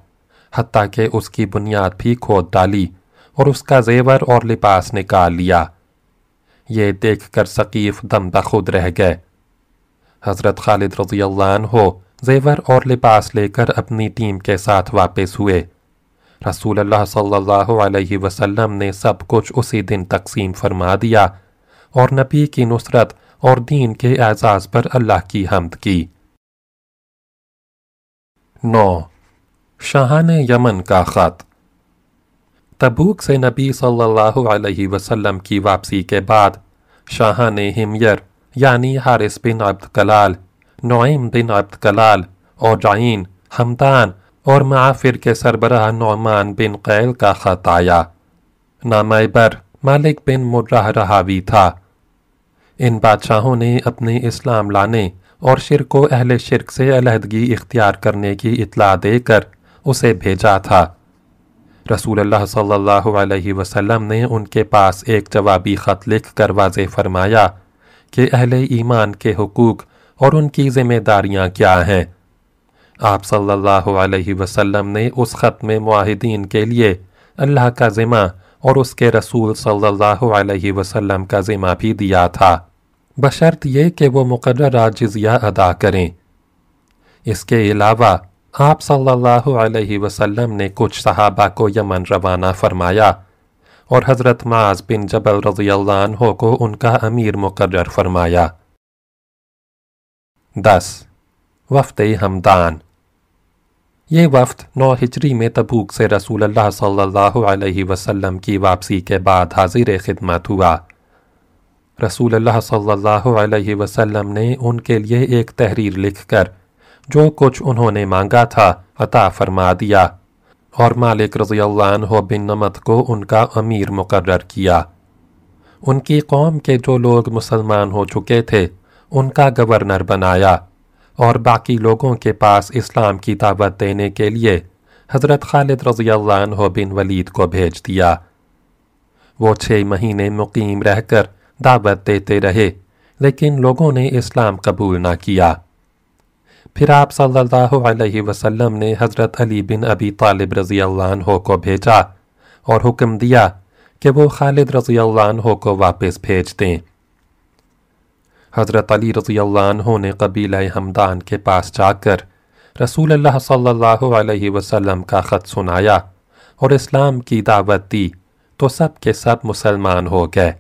Speaker 1: حتیٰ کہ اس کی بنیاد بھی کھود ڈالی اور اس کا زیور اور لباس نکال لیا۔ یہ دیکھ کر ثقیف دم بخود رہ گئے۔ حضرت خالد رضی اللہ عنہ زیور اور لباس لے کر اپنی ٹیم کے ساتھ واپس ہوئے۔ رسول اللہ صلی اللہ علیہ وسلم نے سب کچھ اسی دن تقسیم فرما دیا اور نبی کی نصرت اور دین کے اعزاز پر اللہ کی حمد کی۔ نو شاہان یمن کا خط۔ تبوک سے نبی صلی اللہ علیہ وسلم کی واپسی کے بعد شاہان ہمیر یعنی حارث بن عبد کلال نعیم بن عبد کلال اور جائین حمدان، اور معافر کے سربراہ نعمان بن قیل کا خط آیا۔ نامہ بر مالک بن مرہ رہاوی تھا۔ ان بادشاہوں نے اپنے اسلام لانے اور شرک و اہل شرک سے علیحدگی اختیار کرنے کی اطلاع دے کر اسے بھیجا تھا۔ رسول اللہ صلی اللہ علیہ وسلم نے ان کے پاس ایک جوابی خط لکھ کر واضح فرمایا کہ اہل ایمان کے حقوق اور ان کی ذمہ داریاں کیا ہیں۔ آپ صلی اللہ علیہ وسلم نے اس خط میں معاہدین کے لیے اللہ کا ذمہ اور اس کے رسول صلی اللہ علیہ وسلم کا ذمہ بھی دیا تھا۔ بشرط یہ کہ وہ مقررہ جزیہ ادا کریں۔ اس کے علاوہ آپ صلی اللہ علیہ وسلم نے کچھ صحابہ کو یمن روانہ فرمایا اور حضرت معاذ بن جبل رضی اللہ عنہ کو ان کا امیر مقرر فرمایا۔ دس۔ وفد حمدان یہ وفد نو ہجری میں تبوک سے رسول اللہ صلی اللہ علیہ وسلم کی واپسی کے بعد حاضر خدمت ہوا۔ رسول اللہ صلی اللہ علیہ وسلم نے ان کے لیے ایک تحریر لکھ کر، جو کچھ انہوں نے مانگا تھا، عطا فرما دیا۔ اور مالک رضی اللہ عنہ بن نمت کو ان کا امیر مقرر کیا۔ ان کی قوم کے جو لوگ مسلمان ہو چکے تھے ان کا گورنر بنایا اور باقی لوگوں کے پاس اسلام کی دعوت دینے کے لیے حضرت خالد رضی اللہ عنہ بن ولید کو بھیج دیا۔ وہ چھ مہینے مقیم رہ کر دعوت دیتے رہے، لیکن لوگوں نے اسلام قبول نہ کیا۔ پھر آپ صلی اللہ علیہ وسلم نے حضرت علی بن ابی طالب رضی اللہ عنہ کو بھیجا اور حکم دیا کہ وہ خالد رضی اللہ عنہ کو واپس بھیج دیں۔ حضرت علی رضی اللہ عنہ نے قبیلہ حمدان کے پاس جا کر رسول اللہ صلی اللہ علیہ وسلم کا خط سنایا اور اسلام کی دعوت دی تو سب کے سب مسلمان ہو گئے۔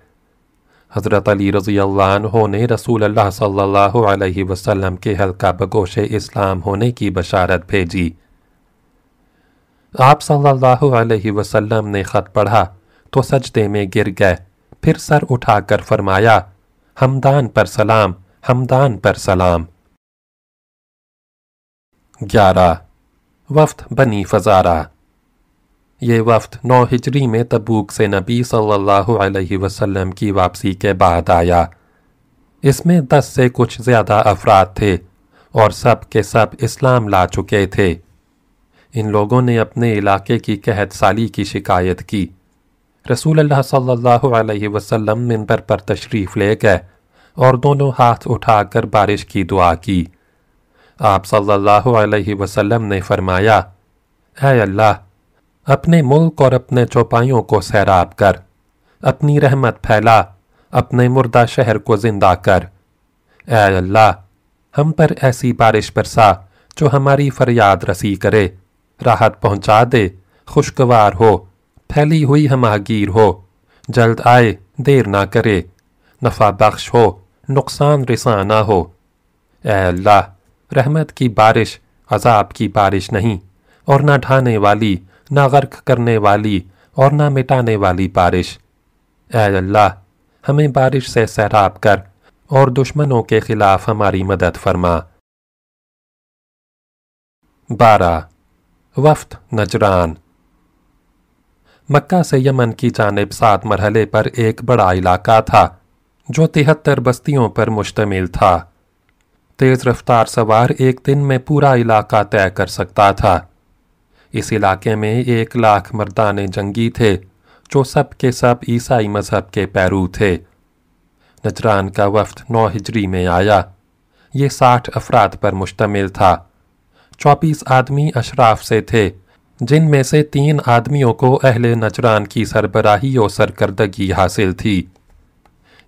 Speaker 1: حضرت علی رضی اللہ عنہ نے رسول اللہ صلی اللہ علیہ وسلم کے حلقہ بگوش اسلام ہونے کی بشارت بھیجی۔ آپ صلی اللہ علیہ وسلم نے خط پڑھا تو سجدے میں گر گئے، پھر سر اٹھا کر فرمایا ہمدان پر سلام، ہمدان پر سلام۔ گیارہ، وفد بنی فزارہ۔ یہ وفد نو ہجری میں تبوک سے نبی صلی اللہ علیہ وسلم کی واپسی کے بعد آیا۔ اس میں دس سے کچھ زیادہ افراد تھے اور سب کے سب اسلام لا چکے تھے۔ ان لوگوں نے اپنے علاقے کی قحط سالی کی شکایت کی۔ رسول اللہ صلی اللہ علیہ وسلم منبر پر تشریف لے گئے اور دونوں ہاتھ اٹھا کر بارش کی دعا کی۔ آپ صلی اللہ علیہ وسلم نے فرمایا، اے اللہ، اپنے ملک اور اپنے چوپائیوں کو سیراب کر، اپنی رحمت پھیلا، اپنے مردہ شہر کو زندہ کر۔ اے اللہ، ہم پر ایسی بارش برسا جو ہماری فریاد رسی کرے، راحت پہنچا دے، خوشگوار ہو۔ پھیلی ہوئی ہماگیر ہو۔ جلد آئے، دیر نہ کرے۔ نفع بخش ہو، نقصان رساں نہ ہو۔ اے اللہ، رحمت کی بارش، عذاب کی بارش نہیں۔ اور نہ ڈھانے والی، نہ غرق کرنے والی، اور نہ مٹانے والی بارش۔ اے اللہ، ہمیں بارش سے سیراب کر، اور دشمنوں کے خلاف ہماری مدد فرما۔ بارہ، وفد نجران۔ مکہ سے یمن کی جانب سات مرحلے پر ایک بڑا علاقہ تھا، جو تہتر بستیوں پر مشتمل تھا۔ تیز رفتار سوار ایک دن میں پورا علاقہ طے کر سکتا تھا۔ اس علاقے میں ایک لاکھ مردان جنگی تھے، جو سب کے سب عیسائی مذہب کے پیرو تھے۔ نجران کا وفد نو ہجری میں آیا۔ یہ ساٹھ افراد پر مشتمل تھا۔ چوبیس آدمی اشراف سے تھے۔ جن میں سے تین آدمیوں کو اہل نجران کی سربراہی و سرکردگی حاصل تھی۔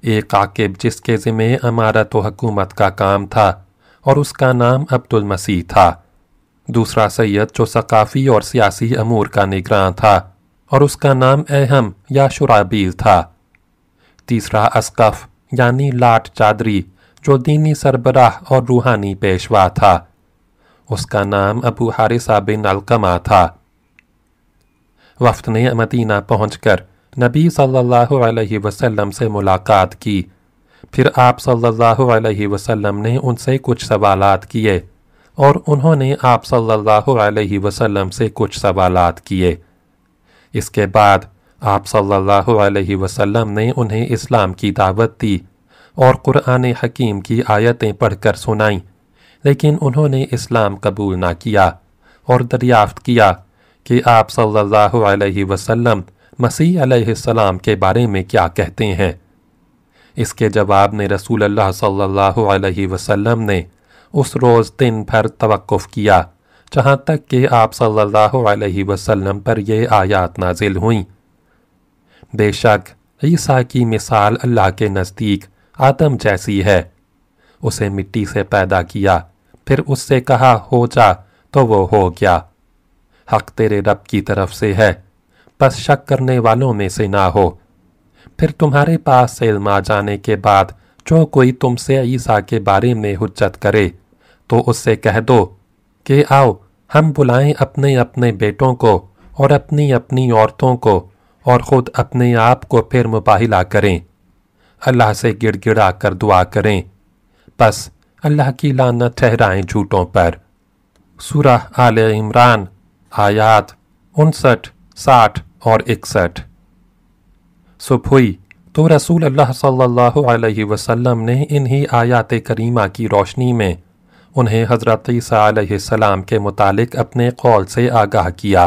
Speaker 1: ایک عاقب جس کے ذمہ امارت و حکومت کا کام تھا اور اس کا نام عبد المسیح تھا۔ دوسرا سید جو ثقافی اور سیاسی امور کا نگراں تھا اور اس کا نام اہم یا شرابیل تھا۔ تیسرا اسقف یعنی لاٹ چادری جو دینی سربراہ اور روحانی پیشوا تھا۔ اس کا نام ابو حارثہ بن القمہ تھا۔ وفد نے مدینہ پہنچ کر نبی صلی اللہ علیہ وسلم سے ملاقات کی۔ پھر آپ صلی اللہ علیہ وسلم نے ان سے کچھ سوالات کیے اور انہوں نے آپ صلی اللہ علیہ وسلم سے کچھ سوالات کیے۔ اس کے بعد آپ صلی اللہ علیہ وسلم نے انہیں اسلام کی دعوت دی اور قرآن حکیم کی آیتیں پڑھ کر سنائیں، لیکن انہوں نے اسلام قبول نہ کیا اور دریافت کیا۔ کہ آپ صلی اللہ علیہ وسلم مسیح علیہ السلام کے بارے میں کیا کہتے ہیں۔ اس کے جواب نے رسول اللہ صلی اللہ علیہ وسلم نے اس روز دن بھر توقف کیا، جہاں تک کہ آپ صلی اللہ علیہ وسلم پر یہ آیات نازل ہوئیں۔ بے شک، عیسیٰ کی مثال اللہ کے نزدیک آدم جیسی ہے۔ اسے مٹی سے پیدا کیا، پھر اس سے کہا، ہو جا، تو وہ ہو گیا۔ حق تیرے رب کی طرف سے ہے۔ بس شک کرنے والوں میں سے نہ ہو۔ پھر تمہارے پاس سے علم آ جانے کے بعد جو کوئی تم سے عیسیٰ کے بارے میں حجت کرے، تو اس سے کہہ دو کہ آؤ، ہم بلائیں اپنے اپنے بیٹوں کو اور اپنی اپنی عورتوں کو اور خود اپنے آپ کو پھر مباہلہ کریں۔ اللہ سے گڑ گڑا کر دعا کریں۔ بس اللہ کی لانت ٹھہرائیں جھوٹوں پر۔ سورہ آل عمران آیات انسٹھ، ساٹھ اور اکسٹھ۔ صبح ہوئی تو رسول اللہ صلی اللہ علیہ وسلم نے انہی آیات کریمہ کی روشنی میں انہیں حضرت عیسیٰ علیہ السلام کے متعلق اپنے قول سے آگاہ کیا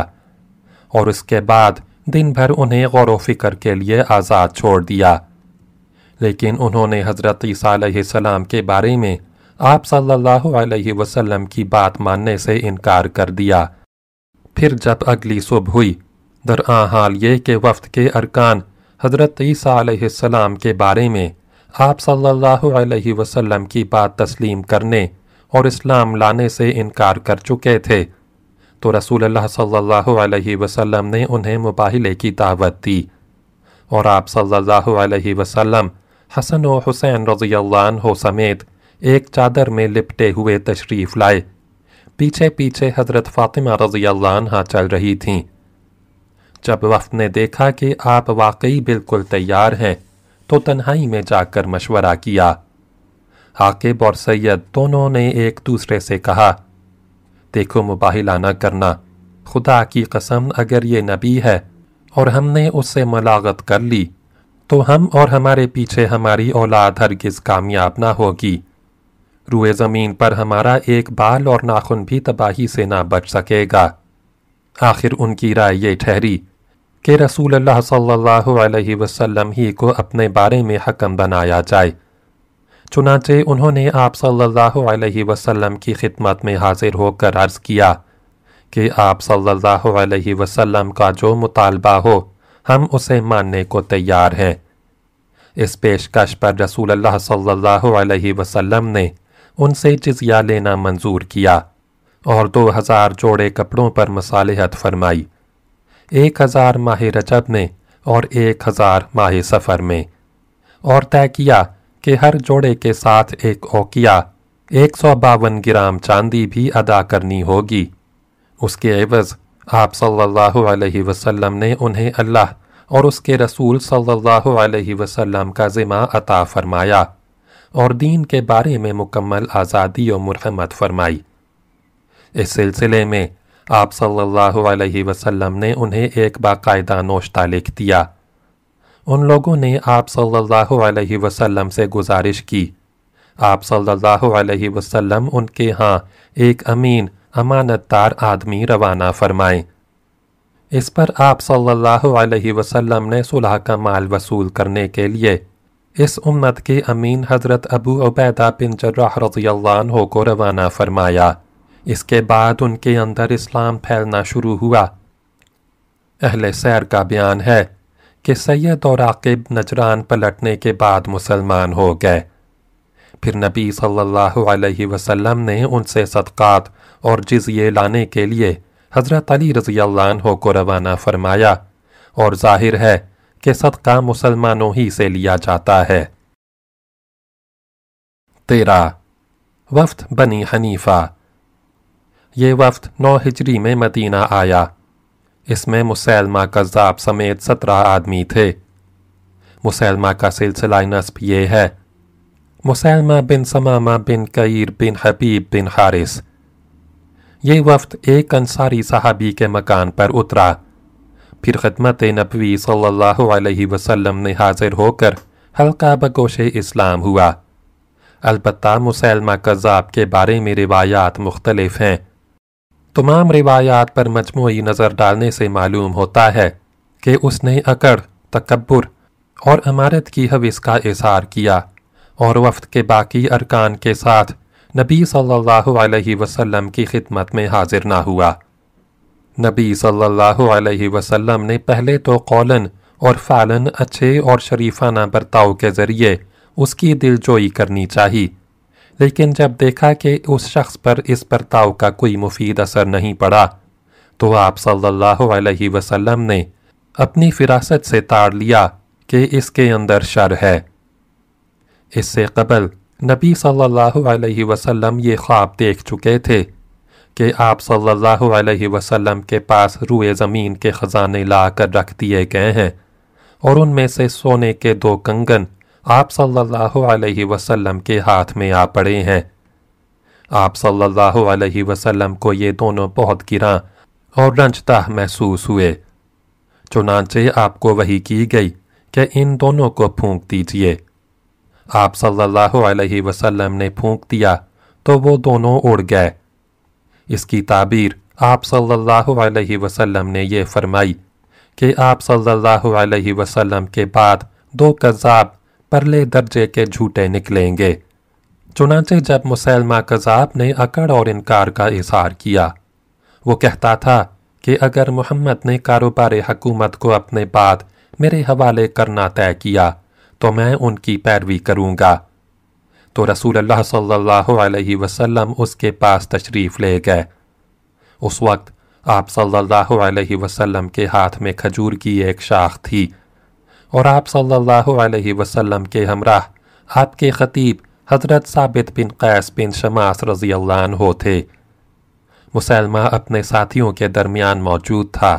Speaker 1: اور اس کے بعد دن بھر انہیں غور و فکر کے لیے آزاد چھوڑ دیا۔ لیکن انہوں نے حضرت عیسیٰ علیہ السلام کے بارے میں آپ صلی اللہ علیہ وسلم کی بات ماننے سے انکار کر دیا۔ پھر جب اگلی صبح ہوئی درآں حال یہ کہ وفد کے ارکان حضرت عیسیٰ علیہ السلام کے بارے میں آپ صلی اللہ علیہ وسلم کی بات تسلیم کرنے اور اسلام لانے سے انکار کر چکے تھے۔ تو رسول اللہ صلی اللہ علیہ وسلم نے انہیں مباہلے کی دعوت دی۔ اور آپ صلی اللہ علیہ وسلم، حسن و حسین رضی اللہ عنہ سمیت ایک چادر میں لپٹے ہوئے تشریف لائے۔ پیچھے پیچھے حضرت فاطمہ رضی اللہ عنہ چل رہی تھیں۔ جب وفد نے دیکھا کہ آپ واقعی بالکل تیار ہیں، تو تنہائی میں جا کر مشورہ کیا۔ عاقب اور سید دونوں نے ایک دوسرے سے کہا، دیکھو مباہلہ نہ کرنا، خدا کی قسم اگر یہ نبی ہے اور ہم نے اس سے ملاغت کر لی، تو ہم اور ہمارے پیچھے ہماری اولاد ہرگز کامیاب نہ ہوگی۔ روئے زمین پر ہمارا ایک بال اور ناخن بھی تباہی سے نہ بچ سکے گا۔ آخر ان کی رائے یہ ٹھہری کہ رسول اللہ صلی اللہ علیہ وسلم ہی کو اپنے بارے میں حکم بنایا جائے۔ چنانچہ انہوں نے آپ صلی اللہ علیہ وسلم کی خدمت میں حاضر ہو کر عرض کیا کہ آپ صلی اللہ علیہ وسلم کا جو مطالبہ ہو، ہم اسے ماننے کو تیار ہیں۔ اس پیشکش پر رسول اللہ صلی اللہ علیہ وسلم نے ان سے جزیہ لینا منظور کیا اور دو ہزار جوڑے کپڑوں پر مصالحت فرمائی۔ ایک ہزار ماہ رجب میں اور ایک ہزار ماہ سفر میں۔ اور طے کیا کہ ہر جوڑے کے ساتھ ایک اوکیا ایک سو باون گرام چاندی بھی ادا کرنی ہوگی۔ اس کے عوض آپ صلی اللہ علیہ وسلم نے انہیں اللہ اور اس کے رسول صلی اللہ علیہ وسلم کا ذمہ عطا فرمایا۔ اور دین کے بارے میں مکمل آزادی و مرحمت فرمائی۔ اس سلسلے میں آپ صلی اللہ علیہ وسلم نے انہیں ایک باقاعدہ نوشتہ لکھ دیا۔ ان لوگوں نے آپ صلی اللہ علیہ وسلم سے گزارش کی۔ آپ صلی اللہ علیہ وسلم ان کے ہاں ایک امین امانت دار آدمی روانہ فرمائیں۔ اس پر آپ صلی اللہ علیہ وسلم نے صلح کا مال وصول کرنے کے لیے اس امت کے امین حضرت ابو عبیدہ بن جرح رضی اللہ عنہ کو روانہ فرمایا۔ اس کے بعد ان کے اندر اسلام پھیلنا شروع ہوا۔ اہل سیر کا بیان ہے کہ سید اور عاقب نجران پلٹنے کے بعد مسلمان ہو گئے۔ پھر نبی صلی اللہ علیہ وسلم نے ان سے صدقات اور جزیے لانے کے لیے حضرت علی رضی اللہ عنہ کو روانہ فرمایا۔ اور ظاہر ہے کہ صدقہ مسلمانوں ہی سے لیا جاتا ہے۔ تیرہ، وفد بنی حنیفہ۔ یہ وفد نو ہجری میں مدینہ آیا۔ اس میں مسلمہ قذاب سمیت سترہ آدمی تھے۔ مسلمہ کا سلسلہ نصب یہ ہے۔ مسلمہ بن سمامہ بن قیر بن حبیب بن حارث۔ یہ وفد ایک انصاری صحابی کے مکان پر اترا۔ پھر خدمت نبوی صلی اللہ علیہ وسلم نے حاضر ہو کر حلقہ بگوش اسلام ہوا۔ البتہ مسلمہ قذاب کے بارے میں روایات مختلف ہیں۔ تمام روایات پر مجموعی نظر ڈالنے سے معلوم ہوتا ہے کہ اس نے اکڑ، تکبر اور امارت کی حوث کا اظہار کیا اور وفد کے باقی ارکان کے ساتھ نبی صلی اللہ علیہ وسلم کی خدمت میں حاضر نہ ہوا۔ نبی صلی اللہ علیہ وسلم نے پہلے تو قولن اور فعلن اچھے اور شریفانہ برتاؤ کے ذریعے اس کی دل جوئی کرنی چاہی، لیکن جب دیکھا کہ اس شخص پر اس پرتاؤ کا کوئی مفید اثر نہیں پڑا، تو آپ صلی اللہ علیہ وسلم نے اپنی فراست سے تاڑ لیا کہ اس کے اندر شر ہے۔ اس سے قبل نبی صلی اللہ علیہ وسلم یہ خواب دیکھ چکے تھے۔ کہ آپ صلی اللہ علیہ وسلم کے پاس روئے زمین کے خزانے لا کر رکھ دیے گئے ہیں اور ان میں سے سونے کے دو کنگن آپ صلی اللہ علیہ وسلم کے ہاتھ میں آ پڑے ہیں۔ آپ صلی اللہ علیہ وسلم کو یہ دونوں بہت گراں اور رنجتہ محسوس ہوئے۔ چنانچہ آپ کو وہی کی گئی کہ ان دونوں کو پھونک دیجیے۔ آپ صلی اللہ علیہ وسلم نے پھونک دیا تو وہ دونوں اڑ گئے۔ اس کی تعبیر آپ صلی اللہ علیہ وسلم نے یہ فرمائی کہ آپ صلی اللہ علیہ وسلم کے بعد دو قذاب پرلے درجے کے جھوٹے نکلیں گے۔ چنانچہ جب مسلمہ قذاب نے اکڑ اور انکار کا اظہار کیا، وہ کہتا تھا کہ اگر محمد نے کاروبار حکومت کو اپنے بعد میرے حوالے کرنا طے کیا تو میں ان کی پیروی کروں گا۔ تو رسول اللہ صلی اللہ علیہ وسلم اس کے پاس تشریف لے گئے۔ اس وقت آپ صلی اللہ علیہ وسلم کے ہاتھ میں کھجور کی ایک شاخ تھی اور آپ صلی اللہ علیہ وسلم کے ہمراہ، آپ کے خطیب حضرت ثابت بن قیس بن شماس رضی اللہ عنہ تھے۔ مسلمہ اپنے ساتھیوں کے درمیان موجود تھا۔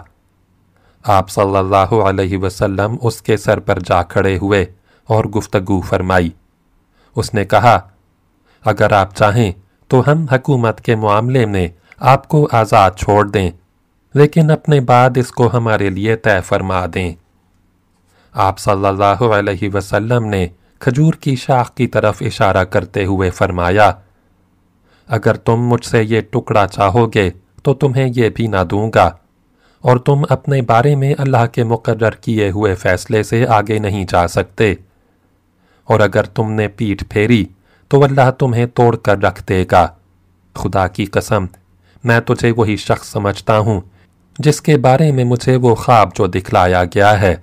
Speaker 1: آپ صلی اللہ علیہ وسلم اس کے سر پر جا کھڑے ہوئے اور گفتگو فرمائی۔ اس نے کہا، اگر آپ چاہیں تو ہم حکومت کے معاملے میں آپ کو آزاد چھوڑ دیں، لیکن اپنے بعد اس کو ہمارے لیے طے فرما دیں۔ آپ صلی اللہ علیہ وسلم نے کھجور کی شاخ کی طرف اشارہ کرتے ہوئے فرمایا، اگر تم مجھ سے یہ ٹکڑا چاہو گے تو تمہیں یہ بھی نہ دوں گا، اور تم اپنے بارے میں اللہ کے مقرر کیے ہوئے فیصلے سے آگے نہیں جا سکتے۔ اور اگر تم نے پیٹھ پھیری تو اللہ تمہیں توڑ کر رکھ دے گا۔ خدا کی قسم، میں تجھے وہی شخص سمجھتا ہوں جس کے بارے میں مجھے وہ خواب جو دکھلایا گیا ہے۔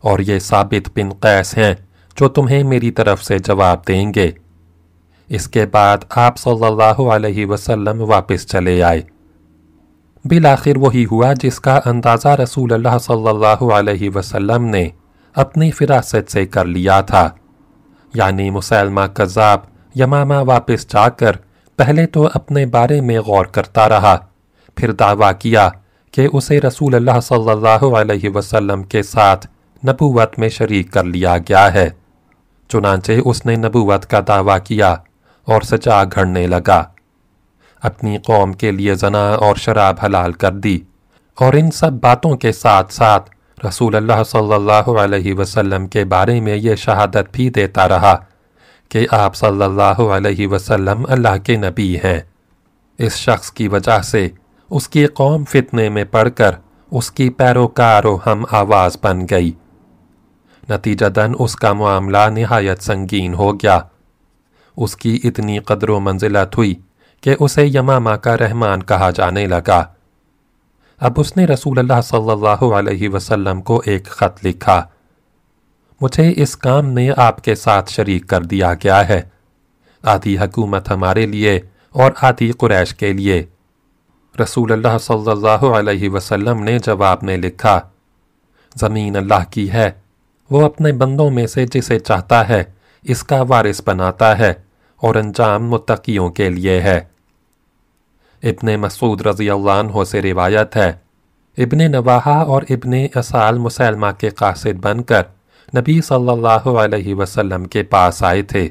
Speaker 1: اور یہ ثابت بن قیس ہیں جو تمہیں میری طرف سے جواب دیں گے۔ اس کے بعد آپ صلی اللہ علیہ وسلم واپس چلے آئے۔ بالآخر وہی ہوا جس کا اندازہ رسول اللہ صلی اللہ علیہ وسلم نے اپنی فراست سے کر لیا تھا۔ یعنی مسلمہ قذاب یمامہ واپس جا کر پہلے تو اپنے بارے میں غور کرتا رہا، پھر دعویٰ کیا کہ اسے رسول اللہ صلی اللہ علیہ وسلم کے ساتھ نبوت میں شریک کر لیا گیا ہے۔ چنانچہ اس نے نبوت کا دعویٰ کیا اور سچا گھڑنے لگا۔ اپنی قوم کے لیے زنا اور شراب حلال کر دی اور ان سب باتوں کے ساتھ ساتھ رسول اللہ صلی اللہ علیہ وسلم کے بارے میں یہ شہادت بھی دیتا رہا کہ آپ صلی اللہ علیہ وسلم اللہ کے نبی ہیں۔ اس شخص کی وجہ سے اس کی قوم فتنے میں پڑھ کر اس کی پیروکار و ہم آواز بن گئی۔ نتیجتاً اس کا معاملہ نہایت سنگین ہو گیا۔ اس کی اتنی قدر و منزلت ہوئی کہ اسے یمامہ کا رحمان کہا جانے لگا۔ اب اس نے رسول اللہ صلی اللہ علیہ وسلم کو ایک خط لکھا، مجھے اس کام میں آپ کے ساتھ شریک کر دیا گیا ہے۔ آدھی حکومت ہمارے لیے اور آدھی قریش کے لیے۔ رسول اللہ صلی اللہ علیہ وسلم نے جواب میں لکھا، زمین اللہ کی ہے، وہ اپنے بندوں میں سے جسے چاہتا ہے اس کا وارث بناتا ہے اور انجام متقیوں کے لیے ہے۔ ابن مسعود رضی اللہ عنہ سے روایت ہے۔ ابن نواحہ اور ابن اسال مسلمہ کے قاصد بن کر نبی صلی اللہ علیہ وسلم کے پاس آئے تھے۔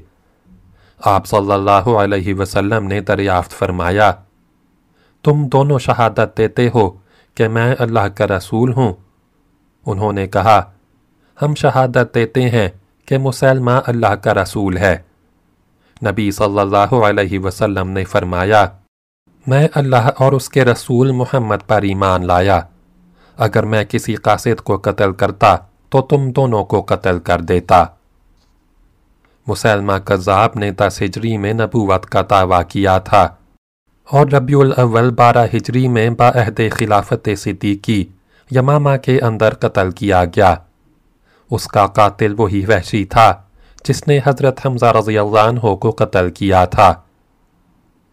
Speaker 1: آپ صلی اللہ علیہ وسلم نے دریافت فرمایا، تم دونوں شہادت دیتے ہو کہ میں اللہ کا رسول ہوں۔ انہوں نے کہا، ہم شہادت دیتے ہیں کہ مسلمہ اللہ کا رسول ہے۔ نبی صلی اللہ علیہ وسلم نے فرمایا میں اللہ اور اس کے رسول محمد پر ایمان لایا۔ اگر میں کسی قاصد کو قتل کرتا، تو تم دونوں کو قتل کر دیتا۔ مسلمہ قذاب نے دس ہجری میں نبوت کا دعویٰ کیا تھا۔ اور ربیع الاول بارہ ہجری میں باعہد خلافت صدیقی یمامہ کے اندر قتل کیا گیا۔ اس کا قاتل وہی وحشی تھا، جس نے حضرت حمزہ رضی اللہ عنہ کو قتل کیا تھا۔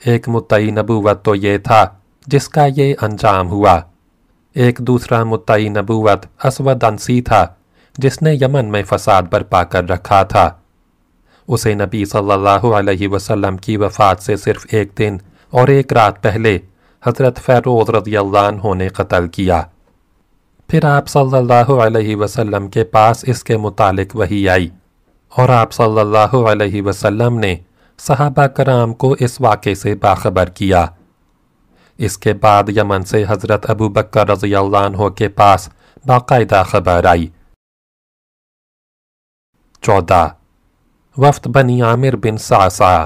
Speaker 1: ایک متعی نبوت تو یہ تھا جس کا یہ انجام ہوا ایک دوسرا متعی نبوت اسود انسی تھا جس نے یمن میں فساد برپا کر رکھا تھا اسے نبی صلی اللہ علیہ وسلم کی وفات سے صرف ایک دن اور ایک رات پہلے حضرت فیروز رضی اللہ عنہ نے قتل کیا پھر آپ صلی اللہ علیہ وسلم کے پاس اس کے متعلق وہی آئی اور آپ صلی اللہ علیہ وسلم نے صحابہ کرام کو اس واقعے سے باخبر کیا۔ اس کے بعد یمن سے حضرت ابو بکر رضی اللہ عنہ کے پاس باقاعدہ خبر آئی۔ چودہ، وفد بنی عامر بن ساسا۔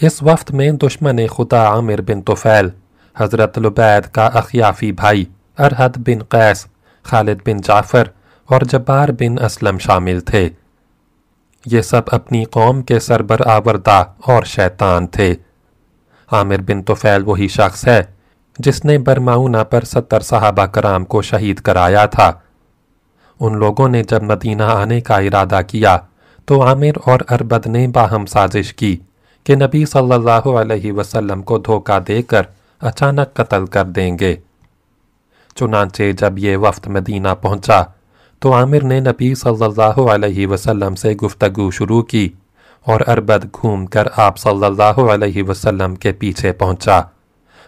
Speaker 1: اس وفد میں دشمن خدا عامر بن طفیل، حضرت لبید کا اخیافی بھائی ارحد بن قیس، خالد بن جعفر اور جبار بن اسلم شامل تھے۔ یہ سب اپنی قوم کے سربر آوردہ اور شیطان تھے۔ عامر بن طفیل وہی شخص ہے جس نے برماؤنا پر ستر صحابہ کرام کو شہید کرایا تھا۔ ان لوگوں نے جب مدینہ آنے کا ارادہ کیا تو عامر اور اربد نے باہم سازش کی کہ نبی صلی اللہ علیہ وسلم کو دھوکہ دے کر اچانک قتل کر دیں گے۔ چنانچہ جب یہ وفد مدینہ پہنچا تو عامر نے نبی صلی اللہ علیہ وسلم سے گفتگو شروع کی اور اربد گھوم کر آپ صلی اللہ علیہ وسلم کے پیچھے پہنچا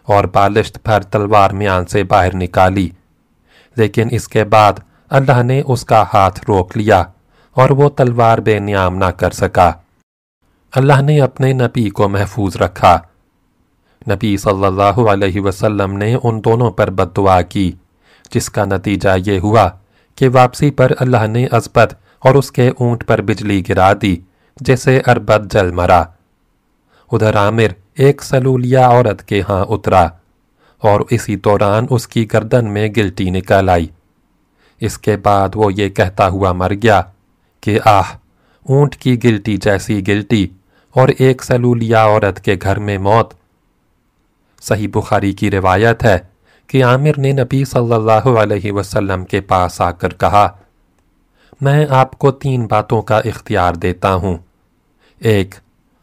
Speaker 1: اور بالشت پھر تلوار میان سے باہر نکالی۔ لیکن اس کے بعد اللہ نے اس کا ہاتھ روک لیا اور وہ تلوار بے نیام نہ کر سکا۔ اللہ نے اپنے نبی کو محفوظ رکھا۔ نبی صلی اللہ علیہ وسلم نے ان دونوں پر بد دعا کی، جس کا نتیجہ یہ ہوا کہ واپسی پر اللہ نے ازبت اور اس کے اونٹ پر بجلی گرا دی، جیسے اربت جل مرا۔ ادھر عامر ایک سلولیہ عورت کے ہاں اترا اور اسی دوران اس کی گردن میں گلٹی نکل آئی۔ اس کے بعد وہ یہ کہتا ہوا مر گیا کہ آہ، اونٹ کی گلٹی جیسی گلٹی اور ایک سلولیہ عورت کے گھر میں موت۔ صحیح بخاری کی روایت ہے کہ عامر نے نبی صلی اللہ علیہ وسلم کے پاس آ کر کہا، میں آپ کو تین باتوں کا اختیار دیتا ہوں۔ ایک،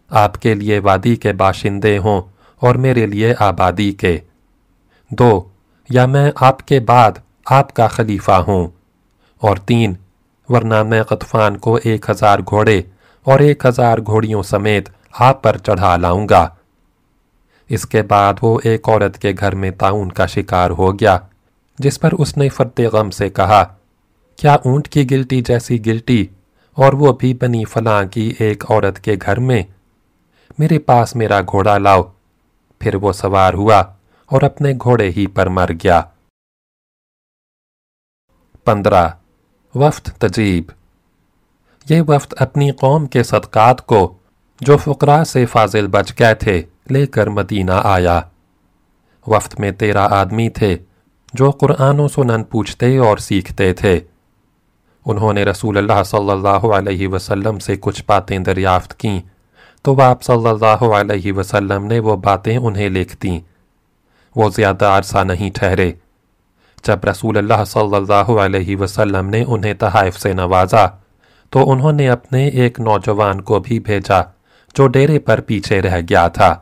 Speaker 1: آپ کے لیے وادی کے باشندے ہوں اور میرے لیے آبادی کے۔ دو، یا میں آپ کے بعد آپ کا خلیفہ ہوں۔ اور تین، ورنہ میں قطفان کو ایک ہزار گھوڑے اور ایک ہزار گھوڑیوں سمیت آپ پر چڑھا لاؤں گا۔ اس کے بعد وہ ایک عورت کے گھر میں تعاون کا شکار ہو گیا، جس پر اس نے فرد غم سے کہا، کیا اونٹ کی گلٹی جیسی گلٹی؟ اور وہ بھی بنی فلاں کی ایک عورت کے گھر میں۔ میرے پاس میرا گھوڑا لاؤ۔ پھر وہ سوار ہوا اور اپنے گھوڑے ہی پر مر گیا۔ پندرہ، وفد تجیب۔ یہ وفد اپنی قوم کے صدقات کو جو فقراء سے فاضل بچ گئے تھے، لے کر مدینہ آیا۔ وفد میں تیرہ آدمی تھے جو قرآن و سنن پوچھتے اور سیکھتے تھے۔ انہوں نے رسول اللہ صلی اللہ علیہ وسلم سے کچھ باتیں دریافت کیں۔ تو آپ صلی اللہ علیہ وسلم نے وہ باتیں انہیں لکھ دیں۔ وہ زیادہ عرصہ نہیں ٹھہرے۔ جب رسول اللہ صلی اللہ علیہ وسلم نے انہیں تحائف سے نوازا، تو انہوں نے اپنے ایک نوجوان کو بھی بھیجا۔ جو ڈیرے پر پیچھے رہ گیا تھا۔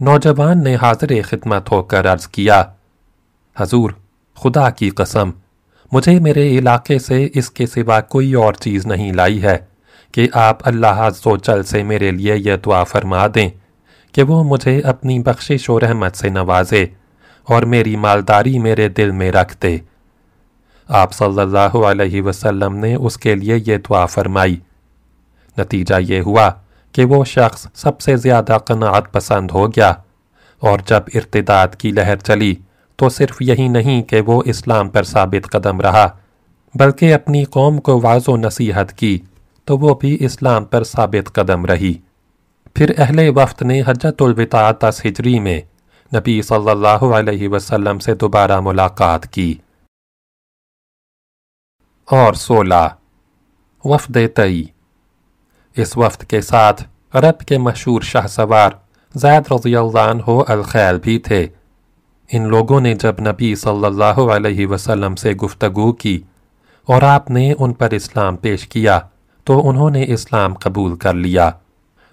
Speaker 1: نوجوان نے حاضر خدمت ہو کر عرض کیا، حضور، خدا کی قسم، مجھے میرے علاقے سے اس کے سوا کوئی اور چیز نہیں لائی ہے کہ آپ اللہ عز و جل سے میرے لیے یہ دعا فرما دیں کہ وہ مجھے اپنی بخشش و رحمت سے نوازے اور میری مالداری میرے دل میں رکھ دے۔ آپ صلی اللہ علیہ وسلم نے اس کے لیے یہ دعا فرمائی۔ نتیجہ یہ ہوا کہ وہ شخص سب سے زیادہ قناعت پسند ہو گیا اور جب ارتداد کی لہر چلی تو صرف یہی نہیں کہ وہ اسلام پر ثابت قدم رہا، بلکہ اپنی قوم کو واض و نصیحت کی تو وہ بھی اسلام پر ثابت قدم رہی۔ پھر اہل وفد نے حجت الوداع تس ہجری میں نبی صلی اللہ علیہ وسلم سے دوبارہ ملاقات کی۔ اور سولہ، وفد تئی اس وفد کے ساتھ عرب کے مشہور شاہ سوار زید رضی اللہ عنہ الخیل بھی تھے۔ ان لوگوں نے جب نبی صلی اللہ علیہ وسلم سے گفتگو کی اور آپ نے ان پر اسلام پیش کیا تو انہوں نے اسلام قبول کر لیا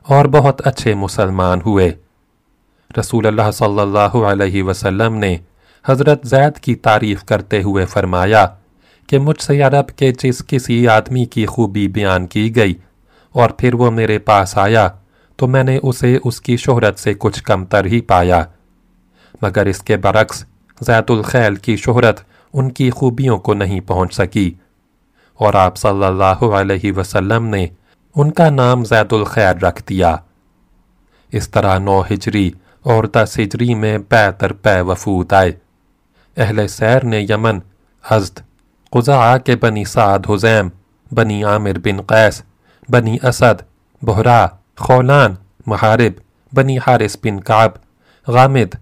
Speaker 1: اور بہت اچھے مسلمان ہوئے۔ رسول اللہ صلی اللہ علیہ وسلم نے حضرت زید کی تعریف کرتے ہوئے فرمایا کہ مجھ سے عرب کے جس کسی آدمی کی خوبی بیان کی گئی اور پھر وہ میرے پاس آیا تو میں نے اسے اس کی شہرت سے کچھ کم تر ہی پایا۔ مگر اس کے برعکس زید الخیل کی شہرت ان کی خوبیوں کو نہیں پہنچ سکی۔ اور آپ صلی اللہ علیہ وسلم نے ان کا نام زید الخیر رکھ دیا۔ اس طرح نو ہجری اور دس ہجری میں پے تر پے وفود آئے۔ اہل سیر نے یمن ازد قزعہ کے بنی سعد حزیم، بنی عامر بن قیس بنی اسد بہرا خولان، محارب، بنی حارس بن کعب، غامد،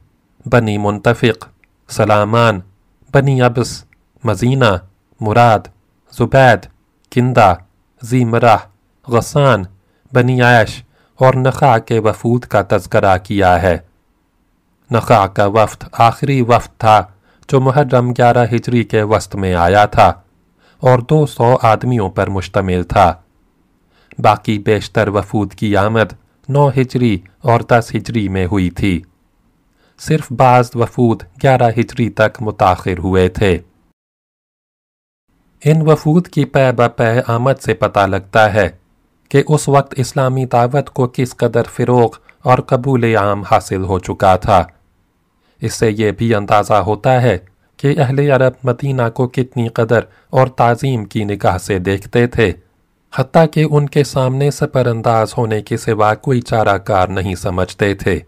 Speaker 1: بنی منتفق، سلامان، بنی ابس مزینہ، مراد، زبید کندہ زیمرہ، غسان، بنی عیش اور نخا کے وفود کا تذکرہ کیا ہے۔ نخا کا وفد آخری وفد تھا جو محرم گیارہ ہجری کے وسط میں آیا تھا اور دو سو آدمیوں پر مشتمل تھا۔ باقی بیشتر وفود کی آمد نو ہجری اور دس ہجری میں ہوئی تھی۔ صرف بعض وفود گیارہ ہجری تک متاخر ہوئے تھے۔ ان وفود کی پے بپے آمد سے پتہ لگتا ہے کہ اس وقت اسلامی دعوت کو کس قدر فروغ اور قبول عام حاصل ہو چکا تھا۔ اس سے یہ بھی اندازہ ہوتا ہے کہ اہل عرب مدینہ کو کتنی قدر اور تعظیم کی نگاہ سے دیکھتے تھے۔ حتیٰ کہ ان کے سامنے سپر انداز ہونے کے سوا کوئی چارہ کار نہیں سمجھتے تھے۔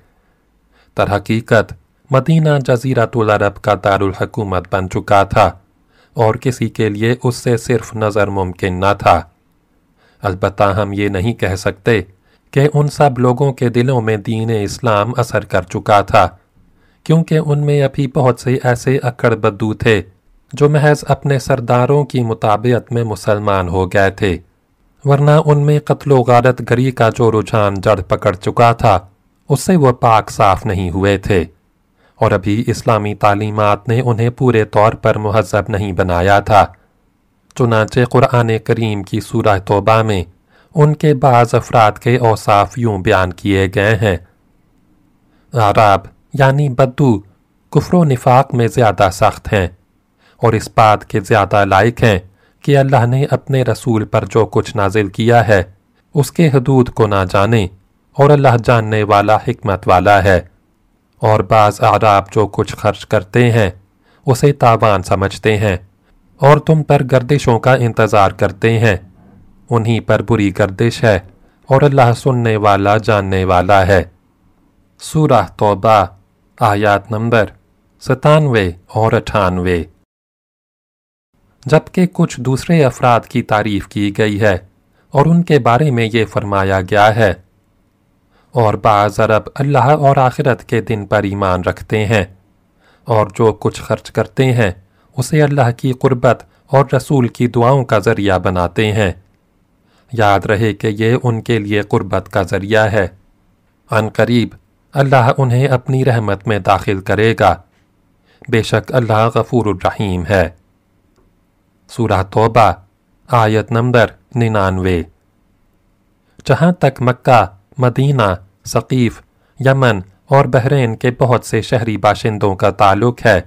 Speaker 1: در حقیقت، مدینہ جزیرت العرب کا دارالحکومت بن چکا تھا اور کسی کے لیے اس سے صرف نظر ممکن نہ تھا۔ البتہ ہم یہ نہیں کہہ سکتے کہ ان سب لوگوں کے دلوں میں دین اسلام اثر کر چکا تھا، کیونکہ ان میں ابھی بہت سے ایسے اکڑ بدو تھے جو محض اپنے سرداروں کی مطابعت میں مسلمان ہو گئے تھے۔ ورنہ ان میں قتل و غارت گری کا جو رجحان جڑ پکڑ چکا تھا، اس سے وہ پاک صاف نہیں ہوئے تھے۔ اور ابھی اسلامی تعلیمات نے انہیں پورے طور پر مہذب نہیں بنایا تھا۔ چنانچہ قرآن کریم کی سورہ توبہ میں ان کے بعض افراد کے اوصاف یوں بیان کیے گئے ہیں۔ عراب یعنی بدو، کفر و نفاق میں زیادہ سخت ہیں اور اس بات کے زیادہ لائق ہیں کہ اللہ نے اپنے رسول پر جو کچھ نازل کیا ہے، اس کے حدود کو نہ جانے، اور اللہ جاننے والا حکمت والا ہے۔ اور بعض عراب جو کچھ خرچ کرتے ہیں، اسے تاوان سمجھتے ہیں، اور تم پر گردشوں کا انتظار کرتے ہیں۔ انہی پر بری گردش ہے، اور اللہ سننے والا جاننے والا ہے۔ سورہ توبہ، آیات نمبر ستانوے اور اٹھانوے۔ جبکہ کچھ دوسرے افراد کی تعریف کی گئی ہے اور ان کے بارے میں یہ فرمایا گیا ہے۔ اور بعض عرب اللہ اور آخرت کے دن پر ایمان رکھتے ہیں اور جو کچھ خرچ کرتے ہیں، اسے اللہ کی قربت اور رسول کی دعاؤں کا ذریعہ بناتے ہیں۔ یاد رہے کہ یہ ان کے لیے قربت کا ذریعہ ہے۔ ان قریب اللہ انہیں اپنی رحمت میں داخل کرے گا۔ بے شک اللہ غفور الرحیم ہے۔ سورہ توبہ، آیت نمبر ننانوے۔ جہاں تک مکہ، مدینہ، ثقیف، یمن اور بحرین کے بہت سے شہری باشندوں کا تعلق ہے،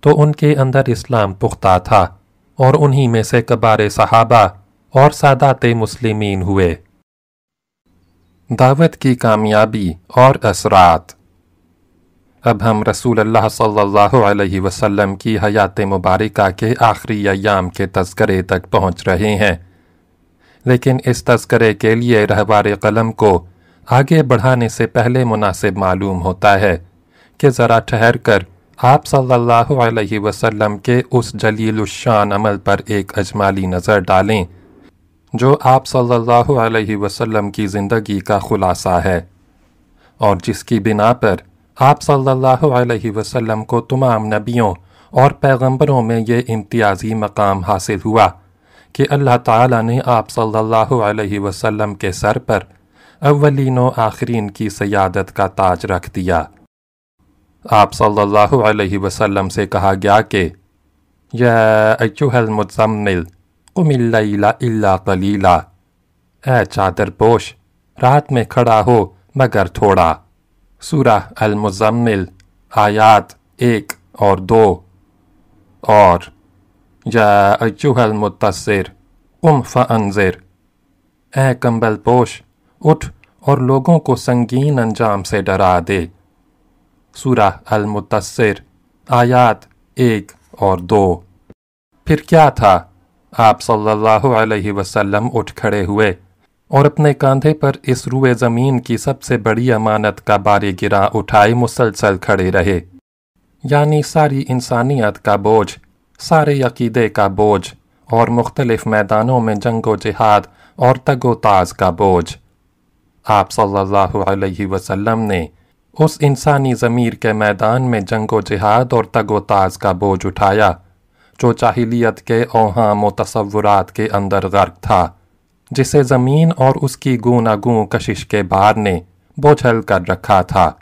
Speaker 1: تو ان کے اندر اسلام پختہ تھا اور انہی میں سے کبار صحابہ اور سادات مسلمین ہوئے۔ دعوت کی کامیابی اور اثرات۔ اب ہم رسول اللہ صلی اللہ علیہ وسلم کی حیات مبارکہ کے آخری ایام کے تذکرے تک پہنچ رہے ہیں۔ لیکن اس تذکرے کے لیے رہوار قلم کو آگے بڑھانے سے پہلے مناسب معلوم ہوتا ہے کہ ذرا ٹھہر کر آپ صلی اللہ علیہ وسلم کے اس جلیل الشان عمل پر ایک اجمالی نظر ڈالیں جو آپ صلی اللہ علیہ وسلم کی زندگی کا خلاصہ ہے اور جس کی بنا پر آپ صلی اللہ علیہ وسلم کو تمام نبیوں اور پیغمبروں میں یہ امتیازی مقام حاصل ہوا کہ اللہ تعالیٰ نے آپ صلی اللہ علیہ وسلم کے سر پر اولین و آخرین کی سیادت کا تاج رکھ دیا۔ آپ صلی اللہ علیہ وسلم سے کہا گیا کہ، یا ایوہ المتزمل قم اللیل الا قلیلا۔ اے چادر پوش، رات میں کھڑا ہو مگر تھوڑا۔ سورہ المزمل، آیات ایک اور دو۔ اور، یا ایوہ المتصر، قم فانذر۔ اے کمبل پوش، اٹھ اور لوگوں کو سنگین انجام سے ڈرا دے۔ سورہ المتصر، آیات ایک اور دو۔ پھر کیا تھا؟ آپ صلی اللہ علیہ وسلم اٹھ کھڑے ہوئے۔ اور اپنے کاندھے پر اس روئے زمین کی سب سے بڑی امانت کا بارے گرا اٹھائے مسلسل کھڑے رہے۔ یعنی ساری انسانیت کا بوجھ، سارے عقیدے کا بوجھ اور مختلف میدانوں میں جنگ و جہاد اور تگ و تاز کا بوجھ۔ آپ صلی اللہ علیہ وسلم نے اس انسانی ضمیر کے میدان میں جنگ و جہاد اور تگ و تاز کا بوجھ اٹھایا، جو چاہلیت کے اوہام و تصورات کے اندر غرق تھا۔ جسے زمین اور اس کی گونا گون کشش کے بار نے بوجھل کر رکھا تھا۔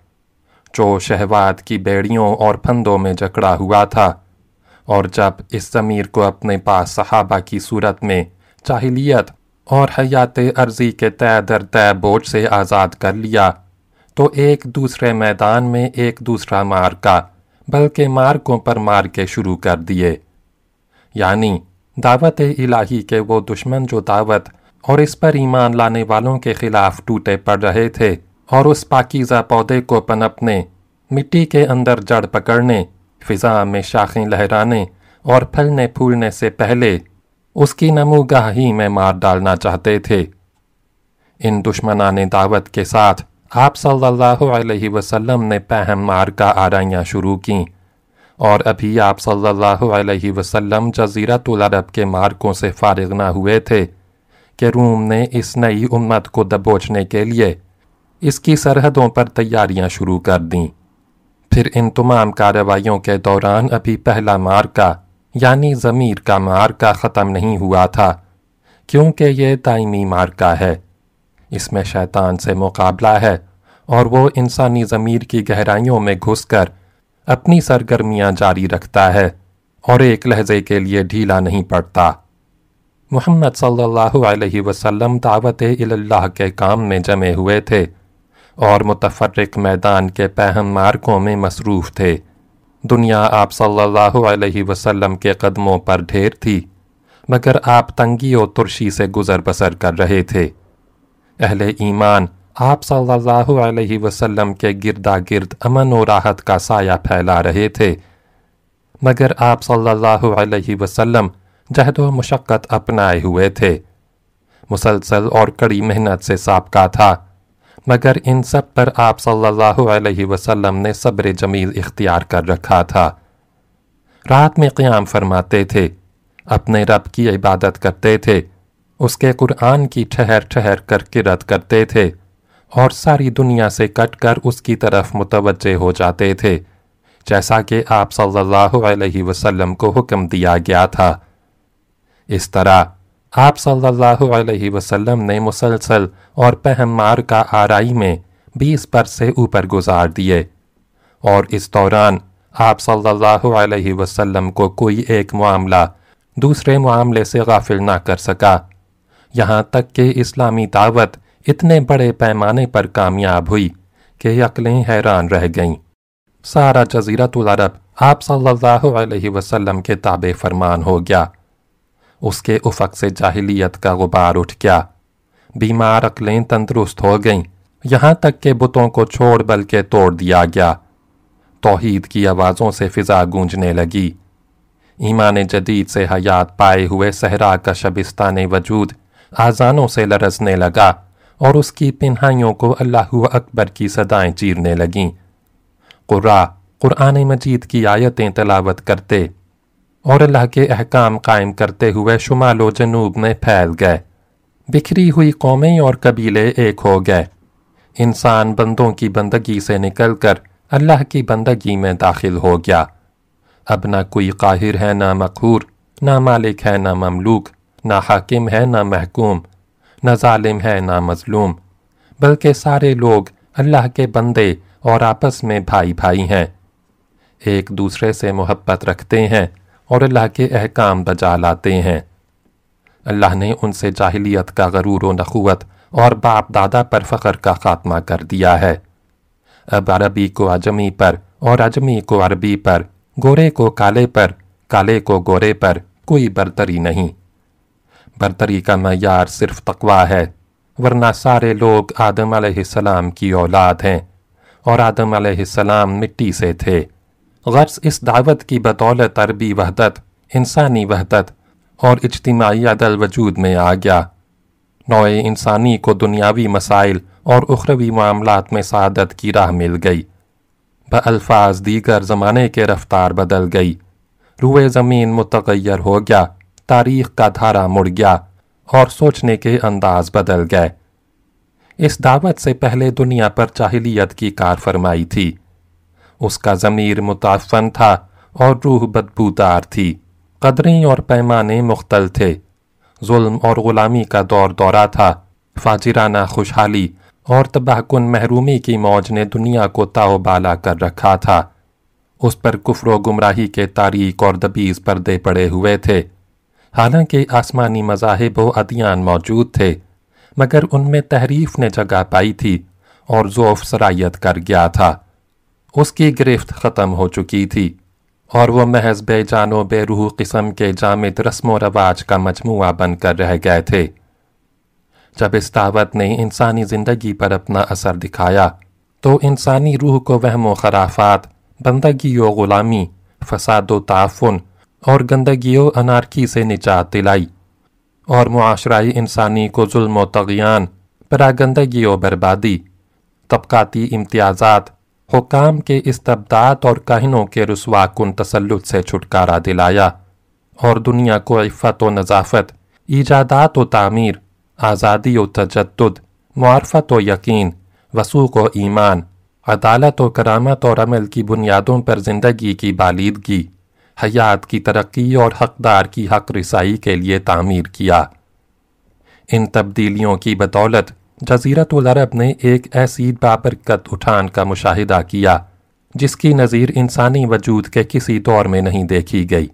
Speaker 1: جو شہوات کی بیڑیوں اور پھندوں میں جکڑا ہوا تھا۔ اور جب اس ضمیر کو اپنے پاس صحابہ کی صورت میں چاہلیت اور حیات عرضی کے طے در طے بوجھ سے آزاد کر لیا، تو ایک دوسرے میدان میں ایک دوسرا مار کا، بلکہ مارکوں پر مار کے شروع کر دیے۔ یعنی دعوت الہی کے وہ دشمن جو دعوت اور اس پر ایمان لانے والوں کے خلاف ٹوٹے پڑ رہے تھے اور اس پاکیزہ پودے کو پنپنے، مٹی کے اندر جڑ پکڑنے، فضا میں شاخیں لہرانے اور پھلنے پھولنے سے پہلے اس کی نموگاہ ہی میں مار ڈالنا چاہتے تھے۔ ان دشمنان دعوت کے ساتھ آپ صلی اللہ علیہ وسلم نے پہم مار کا آرائیاں شروع کیں اور ابھی آپ صلی اللہ علیہ وسلم جزیرت العرب کے مارکوں سے فارغ نہ ہوئے تھے۔ کہ روم نے اس نئی امت کو دبوچنے کے لیے اس کی سرحدوں پر تیاریاں شروع کر دیں۔ پھر ان تمام کارروائیوں کے دوران ابھی پہلا مارکا یعنی ضمیر کا مارکا ختم نہیں ہوا تھا، کیونکہ یہ دائمی مارکا ہے۔ اس میں شیطان سے مقابلہ ہے اور وہ انسانی ضمیر کی گہرائیوں میں گھس کر اپنی سرگرمیاں جاری رکھتا ہے اور ایک لہجے کے لیے ڈھیلا نہیں پڑتا۔ محمد صلی اللہ علیہ وسلم دعوت اللہ کے کام میں جمے ہوئے تھے اور متفرق میدان کے پہم مارکوں میں مصروف تھے۔ دنیا آپ صلی اللہ علیہ وسلم کے قدموں پر ڈھیر تھی، مگر آپ تنگی و ترشی سے گزر بسر کر رہے تھے۔ اہل ایمان، آپ صلی اللہ علیہ وسلم کے گردا گرد امن و راحت کا سایہ پھیلا رہے تھے، مگر آپ صلی اللہ علیہ وسلم جہد و مشقت اپنائے ہوئے تھے۔ مسلسل اور کڑی محنت سے سابقہ تھا، مگر ان سب پر آپ صلی اللہ علیہ وسلم نے صبر جمیل اختیار کر رکھا تھا۔ رات میں قیام فرماتے تھے، اپنے رب کی عبادت کرتے تھے، اس کے قرآن کی ٹھہر ٹھہر کر کرت کرتے تھے، اور ساری دنیا سے کٹ کر اس کی طرف متوجہ ہو جاتے تھے، جیسا کہ آپ صلی اللہ علیہ وسلم کو حکم دیا گیا تھا۔ اس طرح آپ صلی اللہ علیہ وسلم نے مسلسل اور پہم مار کا آرائی میں بیس پر سے اوپر گزار دیے۔ اور اس دوران آپ صلی اللہ علیہ وسلم کو کوئی ایک معاملہ دوسرے معاملے سے غافل نہ کر سکا۔ یہاں تک کہ اسلامی دعوت اتنے بڑے پیمانے پر کامیاب ہوئی کہ عقلیں حیران رہ گئیں۔ سارا جزیرت العرب آپ صلی اللہ علیہ وسلم کے تابع فرمان ہو گیا۔ اس کے افق سے جاہلیت کا غبار اٹھ گیا بیمار عقلیں تندرست ہو گئیں یہاں تک کہ بتوں کو چھوڑ بل کے توڑ دیا گیا توحید کی آوازوں سے فضا گونجنے لگی ایمان جدید سے حیات پائے ہوئے صحرا کا شبستان وجود آزانوں سے لرزنے لگا اور اس کی پنہائیوں کو اللہ اکبر کی صدائیں چیرنے لگیں قرآ قرآن مجید کی آیتیں تلاوت کرتے اور اللہ کے احکام قائم کرتے ہوئے شمال و جنوب میں پھیل گئے۔ بکھری ہوئی قومیں اور قبیلے ایک ہو گئے۔ انسان بندوں کی بندگی سے نکل کر اللہ کی بندگی میں داخل ہو گیا۔ اب نہ کوئی قاہر ہے، نہ مقہور، نہ مالک ہے، نہ مملوک، نہ حاکم ہے، نہ محکوم، نہ ظالم ہے، نہ مظلوم، بلکہ سارے لوگ اللہ کے بندے اور آپس میں بھائی بھائی ہیں۔ ایک دوسرے سے محبت رکھتے ہیں۔ اور اللہ کے احکام بجا لاتے ہیں۔ اللہ نے ان سے جاہلیت کا غرور و نخوت اور باپ دادا پر فخر کا خاتمہ کر دیا ہے۔ اب عربی کو عجمی پر اور عجمی کو عربی پر، گورے کو کالے پر، کالے کو گورے پر کوئی برتری نہیں۔ برتری کا معیار صرف تقوی ہے، ورنہ سارے لوگ آدم علیہ السلام کی اولاد ہیں اور آدم علیہ السلام مٹی سے تھے۔ غرض اس دعوت کی بدولت عربی وحدت، انسانی وحدت اور اجتماعی عدل وجود میں آ گیا۔ نوع انسانی کو دنیاوی مسائل اور اخروی معاملات میں سعادت کی راہ مل گئی۔ الفاظ دیگر زمانے کے رفتار بدل گئی۔ روئے زمین متغیر ہو گیا، تاریخ کا دھارا مڑ گیا اور سوچنے کے انداز بدل گئے۔ اس دعوت سے پہلے دنیا پر چاہلیت کی کار فرمائی تھی۔ اس کا ضمیر متعفن تھا اور روح بدبودار تھی۔ قدریں اور پیمانے مختل تھے۔ ظلم اور غلامی کا دور دورہ تھا۔ فاجرانہ خوشحالی اور تباہ کن محرومی کی موج نے دنیا کو تاؤ بالا کر رکھا تھا۔ اس پر کفر و گمراہی کے تاریخ اور دبیز پردے پڑے ہوئے تھے۔ حالانکہ آسمانی مذاہب و ادیان موجود تھے، مگر ان میں تحریف نے جگہ پائی تھی اور ذوف سرائیت کر گیا تھا۔ اس کی گرفت ختم ہو چکی تھی اور وہ محض بے جان و بے روح قسم کے جامد رسم و رواج کا مجموعہ بن کر رہ گئے تھے۔ جب اس دعوت نے انسانی زندگی پر اپنا اثر دکھایا، تو انسانی روح کو وہم و خرافات، بندگی و غلامی، فساد و تعفن اور گندگی و انارکی سے نجات دلائی اور معاشرہ انسانی کو ظلم و تغیان، پراگندگی و بربادی، طبقاتی امتیازات حکام کے استبداد اور کہنوں کے رسوا کن تسلط سے چھٹکارا دلایا اور دنیا کو عفت و نظافت، ایجادات و تعمیر، آزادی و تجدد، معرفت و یقین، وسوق و ایمان، عدالت و کرامت اور عمل کی بنیادوں پر زندگی کی بالیدگی، حیات کی ترقی اور حقدار کی حق رسائی کے لیے تعمیر کیا۔ ان تبدیلیوں کی بدولت جزیرت العرب نے ایک ایسی بابرکت اٹھان کا مشاہدہ کیا، جس کی نظیر انسانی وجود کے کسی دور میں نہیں دیکھی گئی،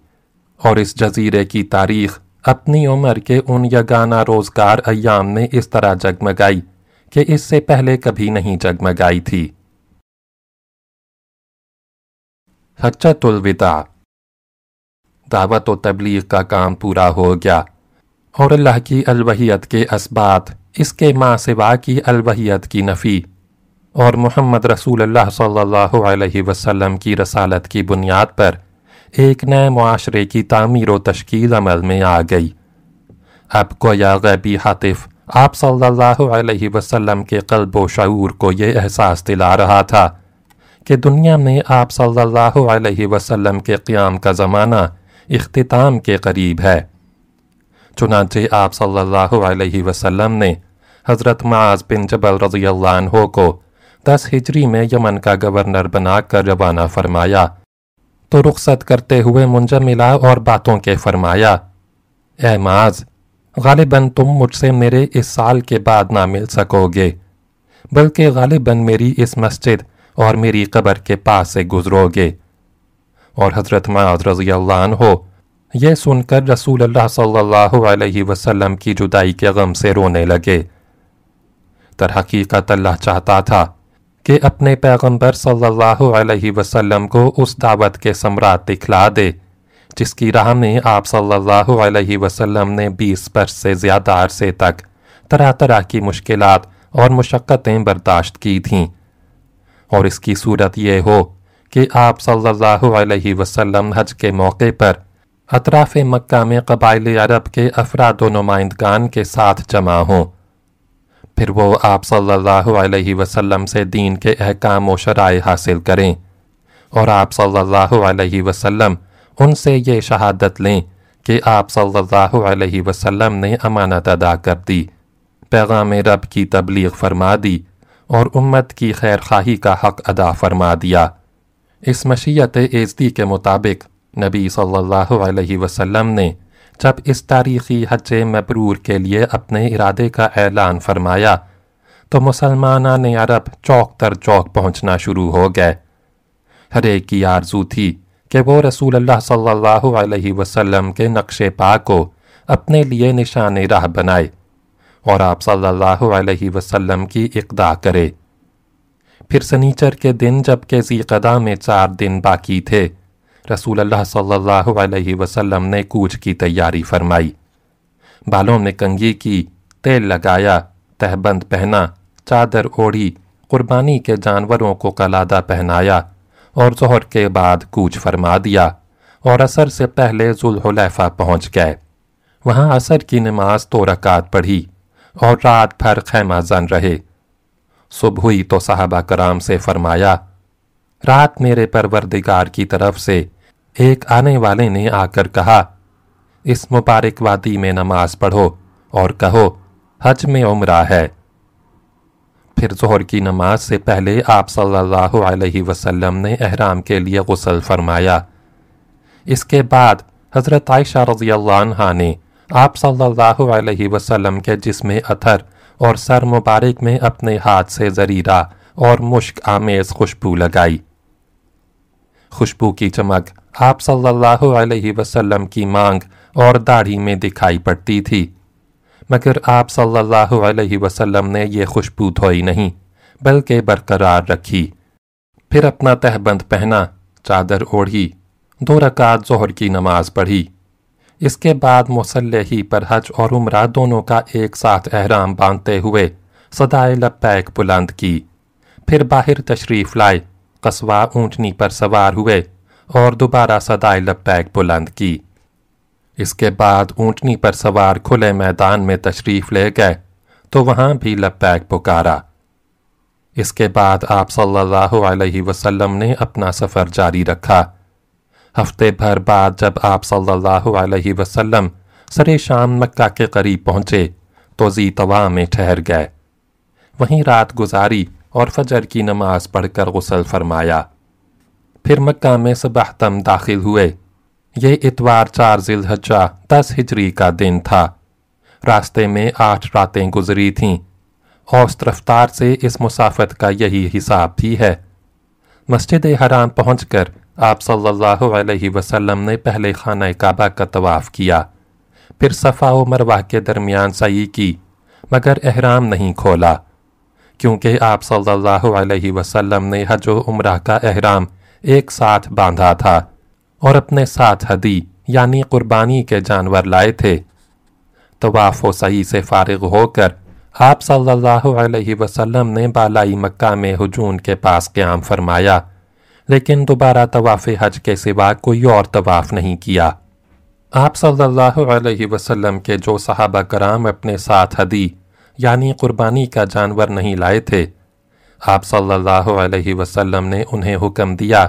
Speaker 1: اور اس جزیرے کی تاریخ اپنی عمر کے ان یگانہ روزگار ایام میں اس طرح جگمگائی کہ اس سے پہلے کبھی نہیں جگمگائی تھی۔ حجت الوداع۔ دعوت و تبلیغ کا کام پورا ہو گیا۔ اور اللہ کی الوحیت کے اسبات اس کے ماں سوا کی الوحیت کی نفی۔ اور محمد رسول اللہ صلی اللہ علیہ وسلم کی رسالت کی بنیاد پر ایک نئے معاشرے کی تعمیر و تشکیل عمل میں آ گئی۔ اب گویا غیبی حاطف، آپ صلی اللہ علیہ وسلم کے قلب و شعور کو یہ احساس دلا رہا تھا کہ دنیا میں آپ صلی اللہ علیہ وسلم کے قیام کا زمانہ اختتام کے قریب ہے۔ چنانچہ آپ صلی اللہ علیہ وسلم نے حضرت معاذ بن جبل رضی اللہ عنہ کو دس ہجری میں یمن کا گورنر بنا کر روانہ فرمایا۔ تو رخصت کرتے ہوئے منجملہ اور باتوں کے فرمایا، اے معاذ، غالباً تم مجھ سے میرے اس سال کے بعد نہ مل سکو گے، بلکہ غالباً میری اس مسجد اور میری قبر کے پاس سے گزرو گے۔ اور حضرت معاذ رضی اللہ عنہ یہ سن کر رسول اللہ صلی اللہ علیہ وسلم کی جدائی کے غم سے رونے لگے۔ در حقیقت اللہ چاہتا تھا کہ اپنے پیغمبر صلی اللہ علیہ وسلم کو اس دعوت کے سمرات دکھلا دے، جس کی راہ میں آپ صلی اللہ علیہ وسلم نے بیس برس سے زیادہ عرصے تک طرح طرح کی مشکلات اور مشقتیں برداشت کی تھیں۔ اور اس کی صورت یہ ہو کہ آپ صلی اللہ علیہ وسلم حج کے موقع پر اطراف مکہ میں قبائل عرب کے افراد و نمائندگان کے ساتھ جمع ہوں۔ پھر وہ آپ صلی اللہ علیہ وسلم سے دین کے احکام و شرائع حاصل کریں اور آپ صلی اللہ علیہ وسلم ان سے یہ شہادت لیں کہ آپ صلی اللہ علیہ وسلم نے امانت ادا کر دی، پیغام رب کی تبلیغ فرما دی اور امت کی خیر خواہی کا حق ادا فرما دیا۔ اس مشیت ایزدی کے مطابق نبی صلی اللہ علیہ وسلم نے جب اس تاریخی حج مبرور کے لیے اپنے ارادے کا اعلان فرمایا، تو مسلمانہ نے عرب چوک تر چوک پہنچنا شروع ہو گئے۔ ہر ایک کی آرزو تھی کہ وہ رسول اللہ صلی اللہ علیہ وسلم کے نقش پا کو اپنے لیے نشان راہ بنائے اور آپ صلی اللہ علیہ وسلم کی اقدا کرے۔ پھر سنیچر کے دن جبکہ زیقدہ میں چار دن باقی تھے رسول اللہ صلی اللہ علیہ وسلم نے کوچ کی تیاری فرمائی۔ بالوں میں کنگھی کی تیل لگایا، تہبند پہنا، چادر اوڑھی، قربانی کے جانوروں کو قلادہ پہنایا اور ظہر کے بعد کوچ فرما دیا اور عصر سے پہلے ذوالحلیفہ پہنچ گئے۔ وہاں عصر کی نماز تو رکعت پڑھی اور رات بھر خیمہ زن رہے۔ صبح ہوئی تو صحابہ کرام سے فرمایا، رات میرے پروردگار کی طرف سے ایک آنے والے نے آ کر کہا، اس مبارک وادی میں نماز پڑھو اور کہو، حج میں عمرہ ہے۔ پھر ظہر کی نماز سے پہلے آپ صلی اللہ علیہ وسلم نے احرام کے لیے غسل فرمایا۔ اس کے بعد حضرت عائشہ رضی اللہ عنہ نے آپ صلی اللہ علیہ وسلم کے جسم اتھر اور سر مبارک میں اپنے ہاتھ سے زریرہ اور مشک آمیز خوشبو لگائی۔ خوشبو کی چمک آپ صلی اللہ علیہ وسلم کی مانگ اور داڑھی میں دکھائی پڑتی تھی۔ مگر آپ صلی اللہ علیہ وسلم نے یہ خوشبو دھوئی نہیں، بلکہ برقرار رکھی۔ پھر اپنا تہبند پہنا، چادر اوڑھی، دو رکعت ظہر کی نماز پڑھی۔ اس کے بعد مسلحی پر حج اور عمرہ دونوں کا ایک ساتھ احرام باندھتے ہوئے صدائے لبیک بلند کی۔ پھر باہر تشریف لائے قصوہ اونٹنی پر سوار ہوئے۔ اور دوبارہ صدائے لبیک بلند کی۔ اس کے بعد اونٹنی پر سوار کھلے میدان میں تشریف لے گئے، تو وہاں بھی لبیک پکارا۔ اس کے بعد آپ صلی اللہ علیہ وسلم نے اپنا سفر جاری رکھا۔ ہفتے بھر بعد جب آپ صلی اللہ علیہ وسلم سرے شام مکہ کے قریب پہنچے، تو زی طوا میں ٹھہر گئے۔ وہیں رات گزاری اور فجر کی نماز پڑھ کر غسل فرمایا۔ پھر مکہ میں صبح داخل ہوئے۔ یہ اتوار چار ذی الحجہ دس ہجری کا دن تھا۔ راستے میں آٹھ راتیں گزری تھیں۔ اوسط رفتار سے اس مسافت کا یہی حساب بھی ہے۔ مسجد حرام پہنچ کر آپ صلی اللہ علیہ وسلم نے پہلے خانہ کعبہ کا طواف کیا۔ پھر صفا و مروہ کے درمیان سعی کی، مگر احرام نہیں کھولا۔ کیونکہ آپ صلی اللہ علیہ وسلم نے حج و عمرہ کا احرام ایک ساتھ باندھا تھا اور اپنے ساتھ حدی یعنی قربانی کے جانور لائے تھے۔ طواف و سعی سے فارغ ہو کر آپ صلی اللہ علیہ وسلم نے بالائی مکہ میں ہجون کے پاس قیام فرمایا، لیکن دوبارہ طواف حج کے سوا کوئی اور طواف نہیں کیا۔ آپ صلی اللہ علیہ وسلم کے جو صحابہ کرام اپنے ساتھ حدی یعنی قربانی کا جانور نہیں لائے تھے آپ صلی اللہ علیہ وسلم نے انہیں حکم دیا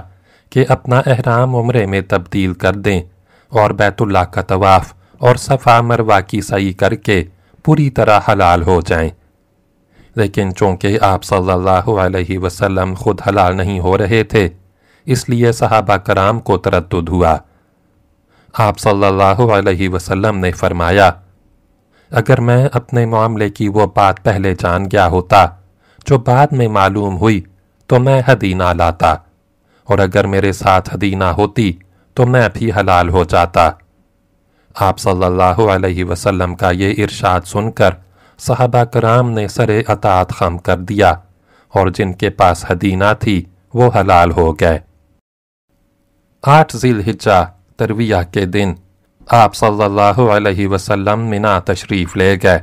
Speaker 1: کہ اپنا احرام عمرے میں تبدیل کر دیں اور بیت اللہ کا طواف اور صفا مروا کی سعی کر کے پوری طرح حلال ہو جائیں۔ لیکن چونکہ آپ صلی اللہ علیہ وسلم خود حلال نہیں ہو رہے تھے، اس لیے صحابہ کرام کو تردد ہوا۔ آپ صلی اللہ علیہ وسلم نے فرمایا، اگر میں اپنے معاملے کی وہ بات پہلے جان گیا ہوتا جو بعد میں معلوم ہوئی تو میں حدی نہ لاتا، اور اگر میرے ساتھ حدی نہ ہوتی تو میں بھی حلال ہو جاتا۔ آپ صلی اللہ علیہ وسلم کا یہ ارشاد سن کر صحابہ کرام نے سر اطاعت خم کر دیا، اور جن کے پاس حدی نہ تھی وہ حلال ہو گئے۔ آٹھ ذی الحجہ ترویہ کے دن آپ صلی اللہ علیہ وسلم منا تشریف لے گئے۔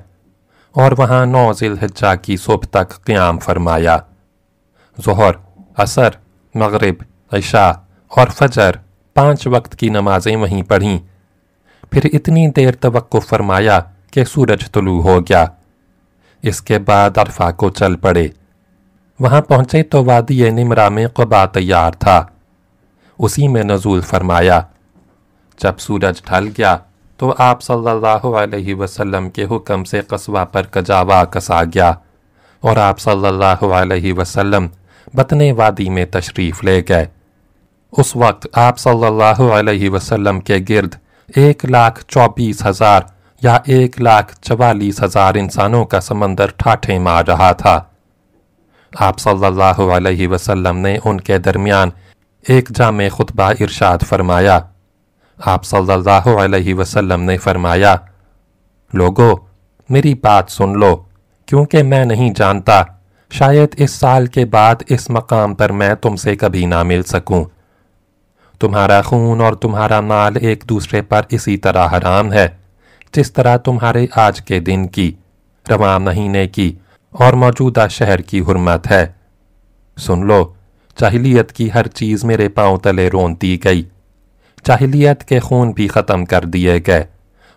Speaker 1: اور وہاں نو ذی الحجہ کی صبح تک قیام فرمایا۔ ظہر، عصر، مغرب، عشاء اور فجر پانچ وقت کی نمازیں وہیں پڑھیں۔ پھر اتنی دیر توقف فرمایا کہ سورج طلوع ہو گیا۔ اس کے بعد عرفہ کو چل پڑے۔ وہاں پہنچے تو وادی نمرہ میں قبا تیار تھا۔ اسی میں نزول فرمایا، جب سورج ڈھل گیا تو آپ صلی اللہ علیہ وسلم کے حکم سے قصوہ پر کجاوا کسا گیا اور آپ صلی اللہ علیہ وسلم بطن وادی میں تشریف لے گئے۔ اس وقت آپ صلی اللہ علیہ وسلم کے گرد ایک لاکھ چوبیس ہزار یا ایک لاکھ چوالیس ہزار انسانوں کا سمندر ٹھاٹھے مار رہا تھا۔ آپ صلی اللہ علیہ وسلم نے ان کے درمیان ایک جامع خطبہ ارشاد فرمایا۔ آپ صلی اللہ علیہ وسلم نے فرمایا، لوگو، میری بات سن لو، کیونکہ میں نہیں جانتا، شاید اس سال کے بعد اس مقام پر میں تم سے کبھی نہ مل سکوں۔ تمہارا خون اور تمہارا مال ایک دوسرے پر اسی طرح حرام ہے، جس طرح تمہارے آج کے دن کی، رواں مہینے کی اور موجودہ شہر کی حرمت ہے۔ سن لو چاہلیت کی ہر چیز میرے پاؤں تلے رونتی گئی۔ جاہلیت کے خون بھی ختم کر دیے گئے۔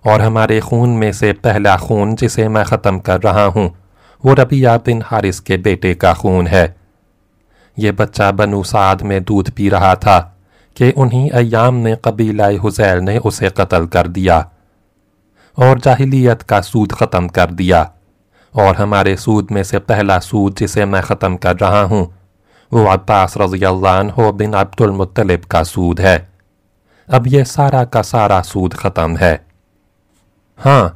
Speaker 1: اور ہمارے خون میں سے پہلا خون جسے میں ختم کر رہا ہوں، وہ ربیہ بن حارث کے بیٹے کا خون ہے۔ یہ بچہ بنو سعد میں دودھ پی رہا تھا کہ انہی ایام نے قبیلہ حزیل نے اسے قتل کر دیا۔ اور جاہلیت کا سود ختم کر دیا۔ اور ہمارے سود میں سے پہلا سود جسے میں ختم کر رہا ہوں، وہ عباس رضی اللہ عنہ بن عبد المطلب کا سود ہے۔ اب یہ سارا کا سارا سود ختم ہے۔ ہاں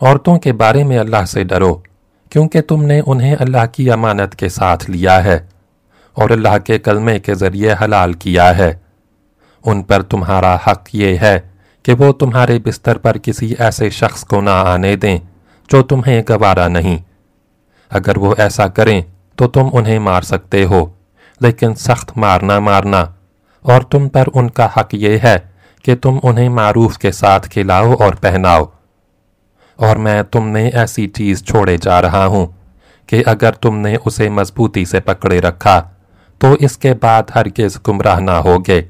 Speaker 1: عورتوں کے بارے میں اللہ سے ڈرو، کیونکہ تم نے انہیں اللہ کی امانت کے ساتھ لیا ہے اور اللہ کے کلمے کے ذریعے حلال کیا ہے۔ ان پر تمہارا حق یہ ہے کہ وہ تمہارے بستر پر کسی ایسے شخص کو نہ آنے دیں جو تمہیں گوارا نہیں۔ اگر وہ ایسا کریں تو تم انہیں مار سکتے ہو، لیکن سخت مارنا مارنا، اور تم پر ان کا حق یہ ہے کہ تم انہیں معروف کے ساتھ کھلاؤ اور پہناؤ۔ اور میں تم نے ایسی چیز چھوڑے جا رہا ہوں کہ اگر تم نے اسے مضبوطی سے پکڑے رکھا، تو اس کے بعد ہرگز گمراہ نہ ہوگے۔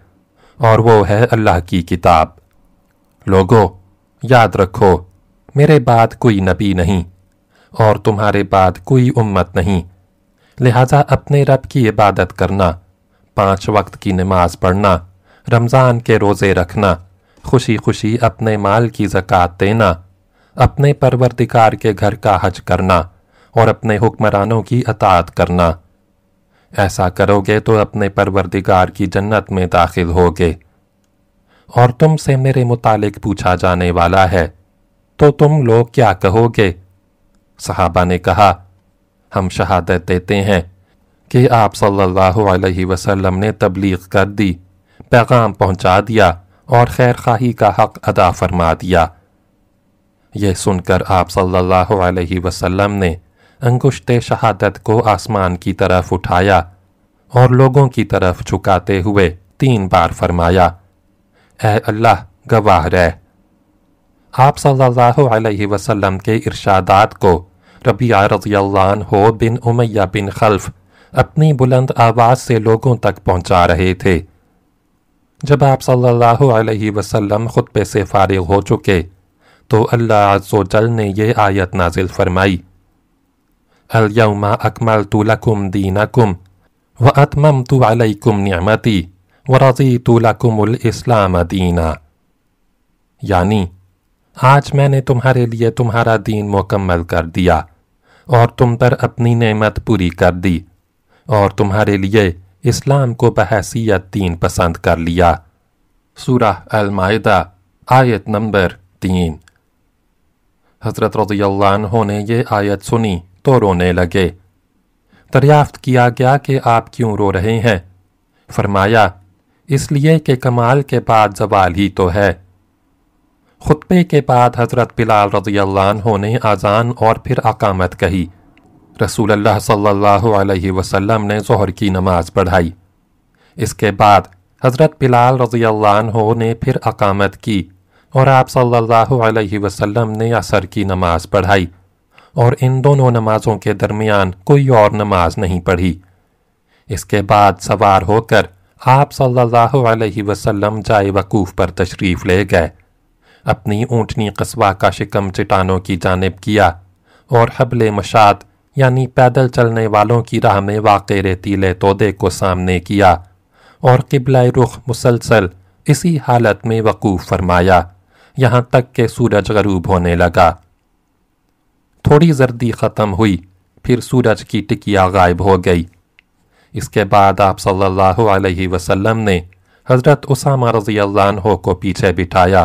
Speaker 1: اور وہ ہے اللہ کی کتاب۔ لوگو، یاد رکھو، میرے بعد کوئی نبی نہیں، اور تمہارے بعد کوئی امت نہیں۔ لہذا اپنے رب کی عبادت کرنا، پانچ وقت کی نماز پڑھنا۔ رمضان کے روزے رکھنا، خوشی خوشی اپنے مال کی زکوٰۃ دینا، اپنے پروردگار کے گھر کا حج کرنا اور اپنے حکمرانوں کی اطاعت کرنا۔ ایسا کرو گے تو اپنے پروردگار کی جنت میں داخل ہوگے۔ اور تم سے میرے متعلق پوچھا جانے والا ہے، تو تم لوگ کیا کہو گے؟ صحابہ نے کہا، ہم شہادت دیتے ہیں کہ آپ صلی اللہ علیہ وسلم نے تبلیغ کر دی۔ پیغام پہنچا دیا اور خیر خواہی کا حق ادا فرما دیا۔ یہ سن کر آپ صلی اللہ علیہ وسلم نے انگشت شہادت کو آسمان کی طرف اٹھایا اور لوگوں کی طرف چکاتے ہوئے تین بار فرمایا، اے اللہ، گواہ رہ۔ آپ صلی اللہ علیہ وسلم کے ارشادات کو ربیع رضی اللہ عنہ بن امیہ بن خلف اپنی بلند آواز سے لوگوں تک پہنچا رہے تھے۔ جب آپ صلی اللہ علیہ وسلم خطبے سے فارغ ہو چکے، تو اللہ عز و جل نے یہ آیت نازل فرمائی۔ الْيَوْمَ أَكْمَلْتُ لَكُمْ دِينَكُمْ وَأَتْمَمْتُ عَلَيْكُمْ نِعْمَتِي وَرَضِيتُ لَكُمُ الْإِسْلَامَ دِينًا۔ یعنی آج میں نے تمہارے لیے تمہارا دین مکمل کر دیا اور تم پر اپنی نعمت پوری کر دی اور تمہارے لیے اسلام کو بحیثیت دین پسند کر لیا۔ سورہ المائدہ، آیت نمبر تین۔ حضرت رضی اللہ عنہ نے یہ آیت سنی تو رونے لگے۔ دریافت کیا گیا کہ آپ کیوں رو رہے ہیں؟ فرمایا، اس لیے کہ کمال کے بعد زوال ہی تو ہے۔ خطبے کے بعد حضرت بلال رضی اللہ عنہ نے آزان اور پھر اقامت کہی۔ رسول اللہ صلی اللہ علیہ وسلم نے ظہر کی نماز پڑھائی۔ اس کے بعد حضرت بلال رضی اللہ عنہ نے پھر اقامت کی اور آپ صلی اللہ علیہ وسلم نے عصر کی نماز پڑھائی اور ان دونوں نمازوں کے درمیان کوئی اور نماز نہیں پڑھی۔ اس کے بعد سوار ہو کر آپ صلی اللہ علیہ وسلم جائے وقوف پر تشریف لے گئے۔ اپنی اونٹنی قصبہ کا شکم چٹانوں کی جانب کیا اور حبل مشاد یعنی پیدل چلنے والوں کی راہ میں واقع ریتیلے تودے کو سامنے کیا اور قبلہ رخ مسلسل اسی حالت میں وقوف فرمایا، یہاں تک کہ سورج غروب ہونے لگا۔ تھوڑی زردی ختم ہوئی، پھر سورج کی ٹکیا غائب ہو گئی۔ اس کے بعد آپ صلی اللہ علیہ وسلم نے حضرت اسامہ رضی اللہ عنہ کو پیچھے بٹھایا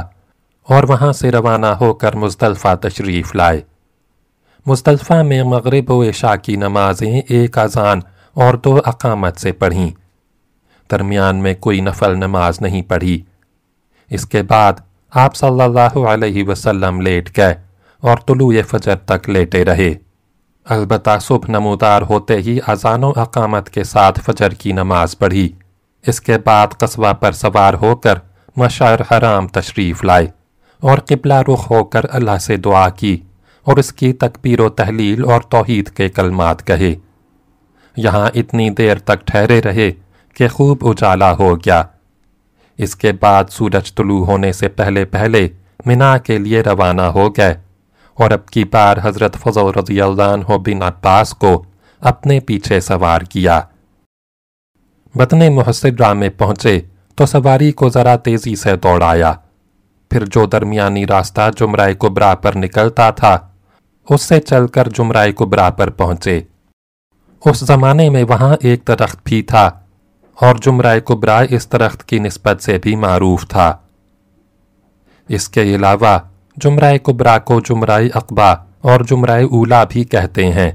Speaker 1: اور وہاں سے روانہ ہو کر مزدلفہ تشریف لائے۔ مزدلفہ میں مغرب و عشاء کی نمازیں ایک اذان اور دو اقامت سے پڑھیں۔ درمیان میں کوئی نفل نماز نہیں پڑھی۔ اس کے بعد آپ صلی اللہ علیہ وسلم لیٹ گئے اور طلوع فجر تک لیٹے رہے۔ البتہ صبح نمودار ہوتے ہی اذان و اقامت کے ساتھ فجر کی نماز پڑھی۔ اس کے بعد قصبہ پر سوار ہو کر مشاعر حرام تشریف لائے اور قبلہ رخ ہو کر اللہ سے دعا کی۔ اور اس کی تکبیر و تحلیل اور توحید کے کلمات کہے۔ یہاں اتنی دیر تک ٹھہرے رہے کہ خوب اجالا ہو گیا۔ اس کے بعد سورج طلوع ہونے سے پہلے پہلے منا کے لیے روانہ ہو گئے اور اب کی بار حضرت فضل رضی اللہ عنہ بن عباس کو اپنے پیچھے سوار کیا۔ بدن محسرہ میں پہنچے تو سواری کو ذرا تیزی سے دوڑایا۔ پھر جو درمیانی راستہ جمرہ کبرا پر نکلتا تھا اس سے چل کر جمرہ کبرا پر پہنچے اس زمانے میں وہاں ایک درخت بھی تھا اور جمرہ کبرا اس درخت کی نسبت سے بھی معروف تھا اس کے علاوہ جمرہ کبرا کو جمرہ اقبا اور جمرہ اولا بھی کہتے ہیں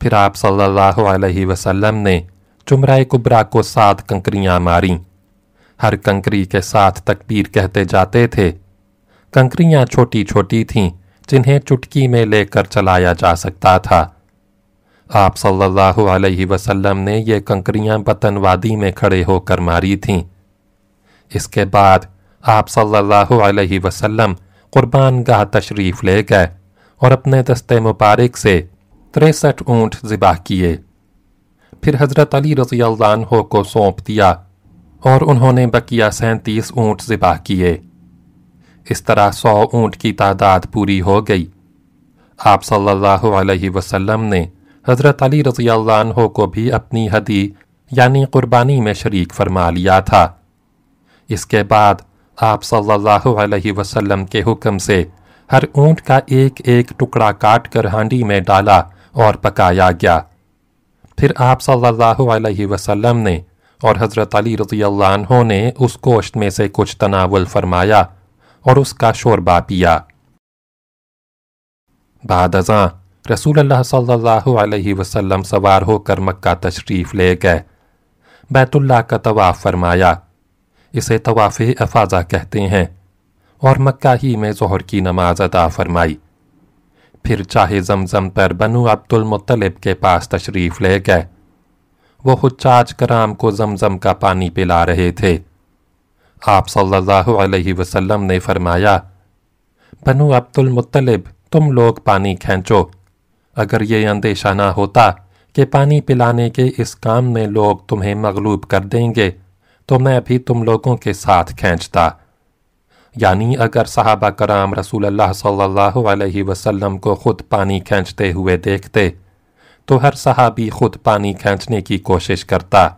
Speaker 1: پھر آپ صلی اللہ علیہ وسلم نے جمرہ کبرا کو سات کنکریاں ماریں ہر کنکری کے ساتھ تکبیر کہتے جاتے تھے کنکریاں چھوٹی چھوٹی تھیں جنہیں چٹکی میں لے کر چلایا جا سکتا تھا۔ آپ صلی اللہ علیہ وسلم نے یہ کنکریاں بطن وادی میں کھڑے ہو کر ماری تھیں۔ اس کے بعد آپ صلی اللہ علیہ وسلم قربان گاہ تشریف لے گئے اور اپنے دست مبارک سے تریسٹھ اونٹ ذبح کیے۔ پھر حضرت علی رضی اللہ عنہ کو سونپ دیا اور انہوں نے بقیہ سینتیس اونٹ ذبح کیے۔ اس طرح سو اونٹ کی تعداد پوری ہو گئی۔ آپ صلی اللہ علیہ وسلم نے حضرت علی رضی اللہ عنہ کو بھی اپنی حدی یعنی قربانی میں شریک فرما لیا تھا۔ اس کے بعد آپ صلی اللہ علیہ وسلم کے حکم سے ہر اونٹ کا ایک ایک ٹکڑا کاٹ کر ہانڈی میں ڈالا اور پکایا گیا۔ پھر آپ صلی اللہ علیہ وسلم نے اور حضرت علی رضی اللہ عنہ نے اس گوشت میں سے کچھ تناول فرمایا۔ اور اس کا شوربہ پیا بعد ازاں رسول اللہ صلی اللہ علیہ وسلم سوار ہو کر مکہ تشریف لے گئے بیت اللہ کا طواف فرمایا اسے طواف افاظہ کہتے ہیں اور مکہ ہی میں ظہر کی نماز ادا فرمائی پھر چاہے زمزم پر بنو عبد المطلب کے پاس تشریف لے گئے وہ حجاج کرام کو زمزم کا پانی پلا رہے تھے آپ صلی اللہ علیہ وسلم نے فرمایا، بنو عبد المطلب تم لوگ پانی کھینچو۔ اگر یہ اندیشہ نہ ہوتا کہ پانی پلانے کے اس کام میں لوگ تمہیں مغلوب کر دیں گے، تو میں بھی تم لوگوں کے ساتھ کھینچتا۔ یعنی اگر صحابہ کرام رسول اللہ صلی اللہ علیہ وسلم کو خود پانی کھینچتے ہوئے دیکھتے، تو ہر صحابی خود پانی کھینچنے کی کوشش کرتا۔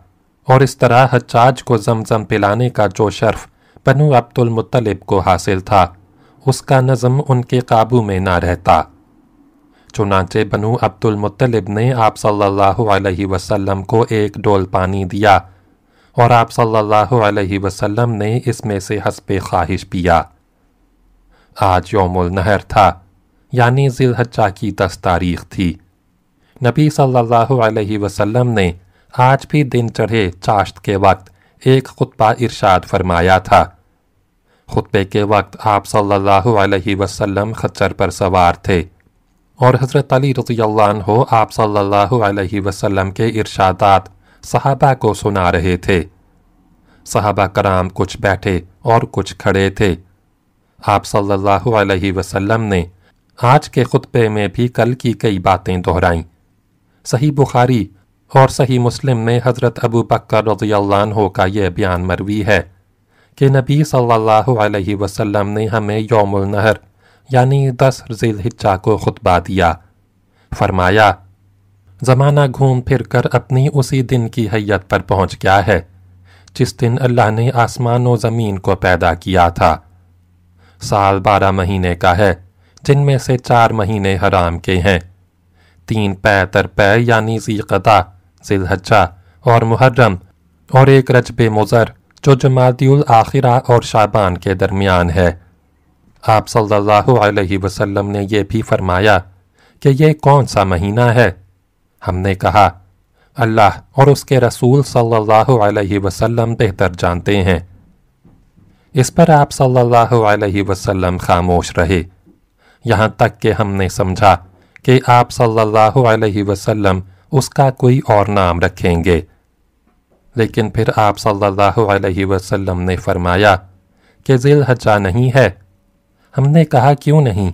Speaker 1: اور اس طرح حجاج کو زمزم پلانے کا جو شرف بنو عبد المطلب کو حاصل تھا، اس کا نظم ان کے قابو میں نہ رہتا۔ چنانچہ بنو عبد المطلب نے آپ صلی اللہ علیہ وسلم کو ایک ڈول پانی دیا اور آپ صلی اللہ علیہ وسلم نے اس میں سے حسب خواہش پیا۔ آج یوم النہر تھا یعنی ذی الحجہ کی دس تاریخ تھی۔ نبی صلی اللہ علیہ وسلم نے آج بھی دن چڑھے چاشت کے وقت ایک خطبہ ارشاد فرمایا تھا۔ خطبے کے وقت آپ صلی اللہ علیہ وسلم خچر پر سوار تھے۔ اور حضرت علی رضی اللہ عنہ آپ صلی اللہ علیہ وسلم کے ارشادات صحابہ کو سنا رہے تھے۔ صحابہ کرام کچھ بیٹھے اور کچھ کھڑے تھے۔ آپ صلی اللہ علیہ وسلم نے آج کے خطبے میں بھی کل کی کئی باتیں دہرائیں۔ صحیح بخاری اور صحیح مسلم میں حضرت ابو بکر رضی اللہ عنہ کا یہ بیان مروی ہے کہ نبی صلی اللہ علیہ وسلم نے ہمیں یوم النہر یعنی دس ذی الحجہ کو خطبہ دیا۔ فرمایا، زمانہ گھوم پھر کر اپنی اسی دن کی حیت پر پہنچ گیا ہے، جس دن اللہ نے آسمان و زمین کو پیدا کیا تھا۔ سال بارہ مہینے کا ہے، جن میں سے چار مہینے حرام کے ہیں۔ تین پے تر پے یعنی ذی قطع ذی اور محرم اور ایک رجب مضر جو جماعتی الاخرہ اور شابان کے درمیان ہے۔ آپ صلی اللہ علیہ وسلم نے یہ بھی فرمایا کہ یہ کون سا مہینہ ہے؟ ہم نے کہا، اللہ اور اس کے رسول صلی اللہ علیہ وسلم بہتر جانتے ہیں۔ اس پر آپ صلی اللہ علیہ وسلم خاموش رہے۔ یہاں تک کہ ہم نے سمجھا کہ آپ صلی اللہ علیہ وسلم اس کا کوئی اور نام رکھیں گے۔ لیکن پھر آپ صلی اللہ علیہ وسلم نے فرمایا کہ ذیل حجہ نہیں ہے۔ ہم نے کہا کیوں نہیں؟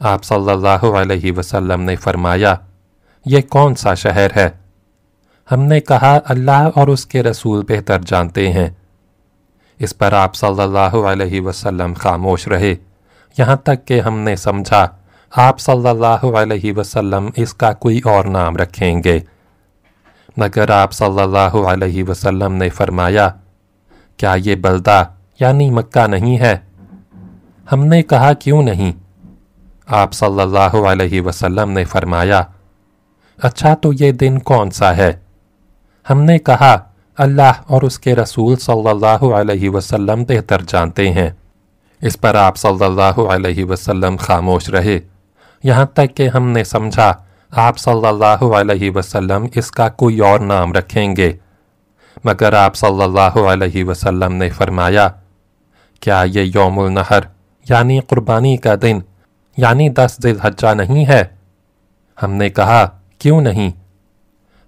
Speaker 1: آپ صلی اللہ علیہ وسلم نے فرمایا، یہ کون سا شہر ہے؟ ہم نے کہا، اللہ اور اس کے رسول بہتر جانتے ہیں۔ اس پر آپ صلی اللہ علیہ وسلم خاموش رہے۔ یہاں تک کہ ہم نے سمجھا آپ صلی اللہ علیہ وسلم اس کا کوئی اور نام رکھیں گے۔ مگر آپ صلی اللہ علیہ وسلم نے فرمایا، کیا یہ بلدہ یعنی مکہ نہیں ہے؟ ہم نے کہا، کیوں نہیں؟ آپ صلی اللہ علیہ وسلم نے فرمایا اچھا تو یہ دن کون سا ہے؟ ہم نے کہا، اللہ اور اس کے رسول صلی اللہ علیہ وسلم بہتر جانتے ہیں۔ اس پر آپ صلی اللہ علیہ وسلم خاموش رہے۔ یہاں تک کہ ہم نے سمجھا، آپ صلی اللہ علیہ وسلم اس کا کوئی اور نام رکھیں گے۔ مگر آپ صلی اللہ علیہ وسلم نے فرمایا، کیا یہ یوم النہر یعنی قربانی کا دن یعنی دس ذی الحجہ نہیں ہے؟ ہم نے کہا، کیوں نہیں؟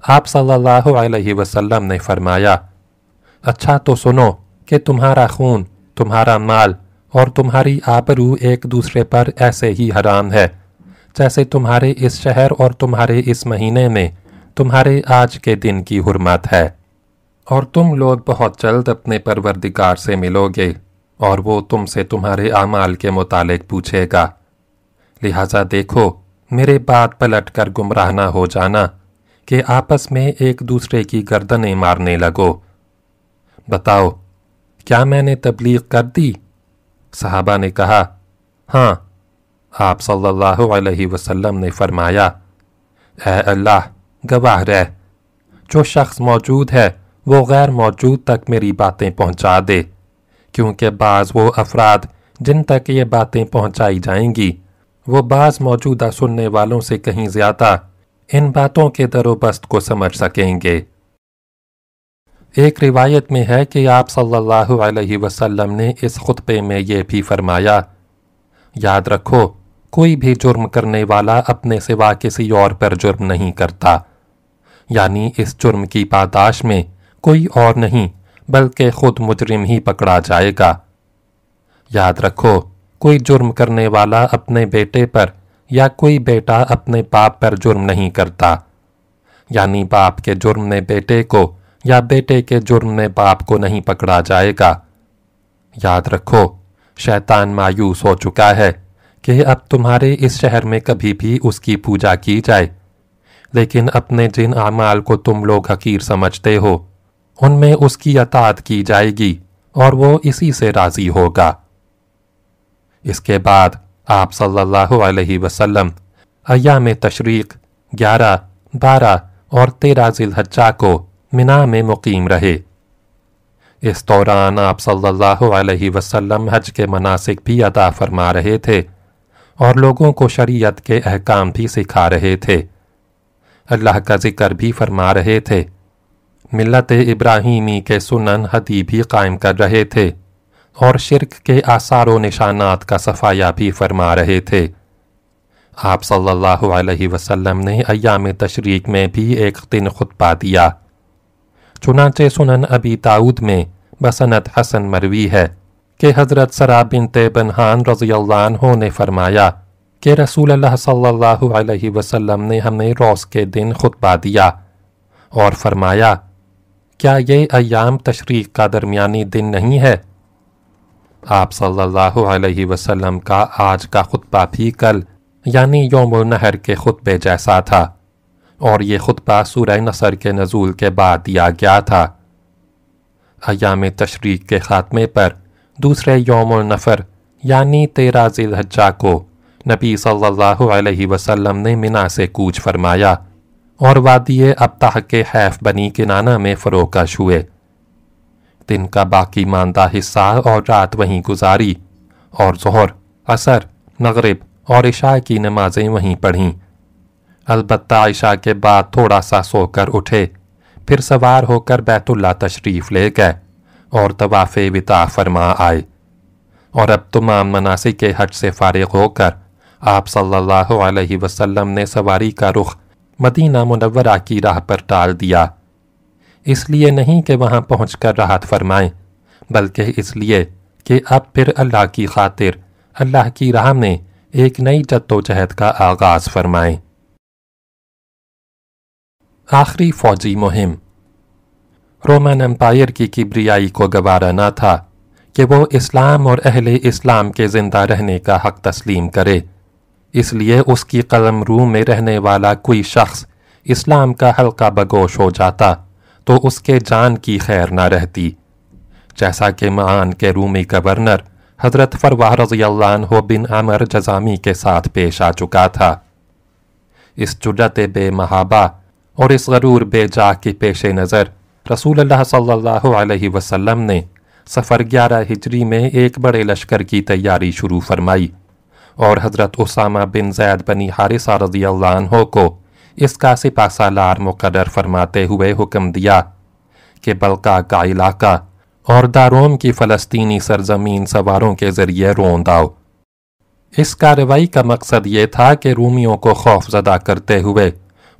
Speaker 1: آپ صلی اللہ علیہ وسلم نے فرمایا اچھا تو سنو کہ تمہارا خون، تمہارا مال اور تمہاری آبرو ایک دوسرے پر ایسے ہی حرام ہے۔ جیسے تمہارے اس شہر اور تمہارے اس مہینے میں تمہارے آج کے دن کی حرمت ہے۔ اور تم لوگ بہت جلد اپنے پروردگار سے ملو گے اور وہ تم سے تمہارے اعمال کے متعلق پوچھے گا۔ لہٰذا دیکھو، میرے بعد پلٹ کر گمراہ نہ ہو جانا کہ آپس میں ایک دوسرے کی گردنیں مارنے لگو۔ بتاؤ، کیا میں نے تبلیغ کر دی؟ صحابہ نے کہا ہاں آپ صلی اللہ علیہ وسلم نے فرمایا، اے اللہ، گواہ رہ، جو شخص موجود ہے، وہ غیر موجود تک میری باتیں پہنچا دے، کیونکہ بعض وہ افراد جن تک یہ باتیں پہنچائی جائیں گی، وہ بعض موجودہ سننے والوں سے کہیں زیادہ ان باتوں کے در و بست کو سمجھ سکیں گے۔ ایک روایت میں ہے کہ آپ صلی اللہ علیہ وسلم نے اس خطبے میں یہ بھی فرمایا، یاد رکھو کوئی بھی جرم کرنے والا اپنے سوا کسی اور پر جرم نہیں کرتا۔ یعنی اس جرم کی پاداش میں کوئی اور نہیں، بلکہ خود مجرم ہی پکڑا جائے گا۔ یاد رکھو، کوئی جرم کرنے والا اپنے بیٹے پر یا کوئی بیٹا اپنے باپ پر جرم نہیں کرتا۔ یعنی باپ کے جرم میں بیٹے کو یا بیٹے کے جرم میں باپ کو نہیں پکڑا جائے گا۔ یاد رکھو، شیطان مایوس ہو چکا ہے۔ کہ اب تمہارے اس شہر میں کبھی بھی اس کی پوجا کی جائے۔ لیکن اپنے جن اعمال کو تم لوگ حقیر سمجھتے ہو، ان میں اس کی اطاعت کی جائے گی اور وہ اسی سے راضی ہوگا۔ اس کے بعد آپ صلی اللہ علیہ وسلم ایام تشریق گیارہ، بارہ اور تیرہ ذی الحجہ کو منا میں مقیم رہے۔ اس دوران آپ صلی اللہ علیہ وسلم حج کے مناسک بھی ادا فرما رہے تھے۔ اور لوگوں کو شریعت کے احکام بھی سکھا رہے تھے۔ اللہ کا ذکر بھی فرما رہے تھے۔ ملت ابراہیمی کے سنن حدی بھی قائم کر رہے تھے۔ اور شرک کے آثار و نشانات کا صفایہ بھی فرما رہے تھے۔ آپ صلی اللہ علیہ وسلم نے ایام تشریق میں بھی ایک دن خطبہ دیا۔ چنانچہ سنن ابی تاؤد میں بسنت حسن مروی ہے۔ کہ حضرت سرا بنت بنہان رضی اللہ عنہ نے فرمایا کہ رسول اللہ صلی اللہ علیہ وسلم نے ہمیں روز کے دن خطبہ دیا اور فرمایا، کیا یہ ایام تشریق کا درمیانی دن نہیں ہے؟ آپ صلی اللہ علیہ وسلم کا آج کا خطبہ بھی کل یعنی یوم النہر کے خطبے جیسا تھا، اور یہ خطبہ سورہ نصر کے نزول کے بعد دیا گیا تھا۔ ایام تشریق کے خاتمے پر دوسرے یوم النفر یعنی تیرہ ذی الحجہ کو۔ نبی صلی اللہ علیہ وسلم نے منا سے کوچ فرمایا اور وادی ابتح کے حیف بنی کنانہ میں فروکش ہوئے۔ دن کا باقی ماندہ حصہ اور رات وہیں گزاری اور ظہر، عصر، مغرب اور عشاء کی نمازیں وہیں پڑھیں۔ البتہ عشاء کے بعد تھوڑا سا سو کر اٹھے، پھر سوار ہو کر بیت اللہ تشریف لے گئے۔ اور طواف وطا فرما آئے۔ اور اب تمام مناسب کے حج سے فارغ ہو کر آپ صلی اللہ علیہ وسلم نے سواری کا رخ مدینہ منورہ کی راہ پر ٹال دیا۔ اس لیے نہیں کہ وہاں پہنچ کر راحت فرمائیں، بلکہ اس لیے کہ اب پھر اللہ کی خاطر اللہ کی راہ میں ایک نئی جد و جہد کا آغاز فرمائیں۔ آخری فوجی مہم۔ رومن امپائر کی کبریائی کو گوارا نہ تھا کہ وہ اسلام اور اہل اسلام کے زندہ رہنے کا حق تسلیم کرے اس لیے اس کی قلم روم میں رہنے والا کوئی شخص اسلام کا حلقہ بگوش ہو جاتا تو اس کے جان کی خیر نہ رہتی جیسا کہ معان کے رومی گورنر حضرت فرواہ رضی اللہ عنہ بن عمر جزامی کے ساتھ پیش آ چکا تھا اس جرت بے محابہ اور اس غرور بے جا کے پیش نظر رسول اللہ صلی اللہ علیہ وسلم نے سفر گیارہ ہجری میں ایک بڑے لشکر کی تیاری شروع فرمائی اور حضرت اسامہ بن زید بنی حارثہ رضی اللہ عنہ کو اس کا سپا سالار مقرر فرماتے ہوئے حکم دیا کہ بلکہ کا علاقہ اور داروم کی فلسطینی سرزمین سواروں کے ذریعے روند آؤ۔ اس کارروائی کا مقصد یہ تھا کہ رومیوں کو خوف زدہ کرتے ہوئے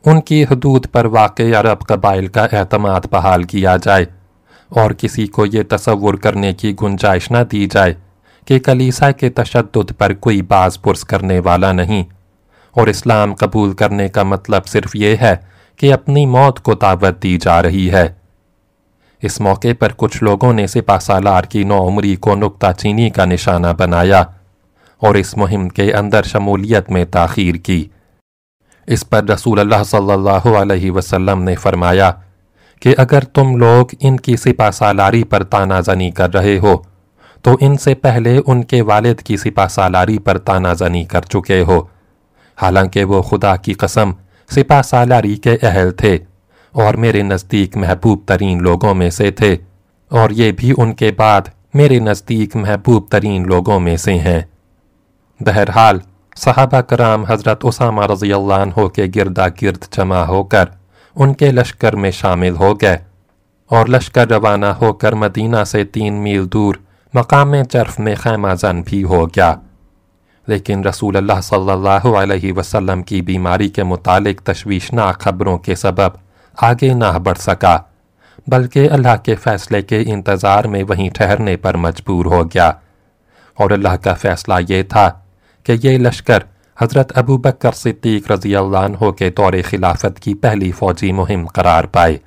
Speaker 1: ان کی حدود پر واقع عرب قبائل کا اعتماد بحال کیا جائے اور کسی کو یہ تصور کرنے کی گنجائش نہ دی جائے کہ کلیسا کے تشدد پر کوئی باز پرس کرنے والا نہیں۔ اور اسلام قبول کرنے کا مطلب صرف یہ ہے کہ اپنی موت کو دعوت دی جا رہی ہے۔ اس موقع پر کچھ لوگوں نے سپا سالار کی نو عمری کو نکتہ چینی کا نشانہ بنایا اور اس مہم کے اندر شمولیت میں تاخیر کی۔ اس پر رسول اللہ صلی اللہ علیہ وسلم نے فرمایا کہ اگر تم لوگ ان کی سپا سالاری پر تانہ زنی کر رہے ہو، تو ان سے پہلے ان کے والد کی سپا سالاری پر تانہ زنی کر چکے ہو۔ حالانکہ وہ خدا کی قسم سپا سالاری کے اہل تھے اور میرے نزدیک محبوب ترین لوگوں میں سے تھے، اور یہ بھی ان کے بعد میرے نزدیک محبوب ترین لوگوں میں سے ہیں۔ بہرحال صحابہ کرام حضرت اسامہ رضی اللہ عنہ کے گردہ گرد جمع ہو کر ان کے لشکر میں شامل ہو گئے اور لشکر روانہ ہو کر مدینہ سے تین میل دور مقام چرف میں خیمہ زن بھی ہو گیا۔ لیکن رسول اللہ صلی اللہ علیہ وسلم کی بیماری کے متعلق تشویشناک خبروں کے سبب آگے نہ بڑھ سکا، بلکہ اللہ کے فیصلے کے انتظار میں وہیں ٹھہرنے پر مجبور ہو گیا۔ اور اللہ کا فیصلہ یہ تھا کہ یہ لشکر حضرت ابو بکر صدیق رضی اللہ عنہ کے دور خلافت کی پہلی فوجی مہم قرار پائے۔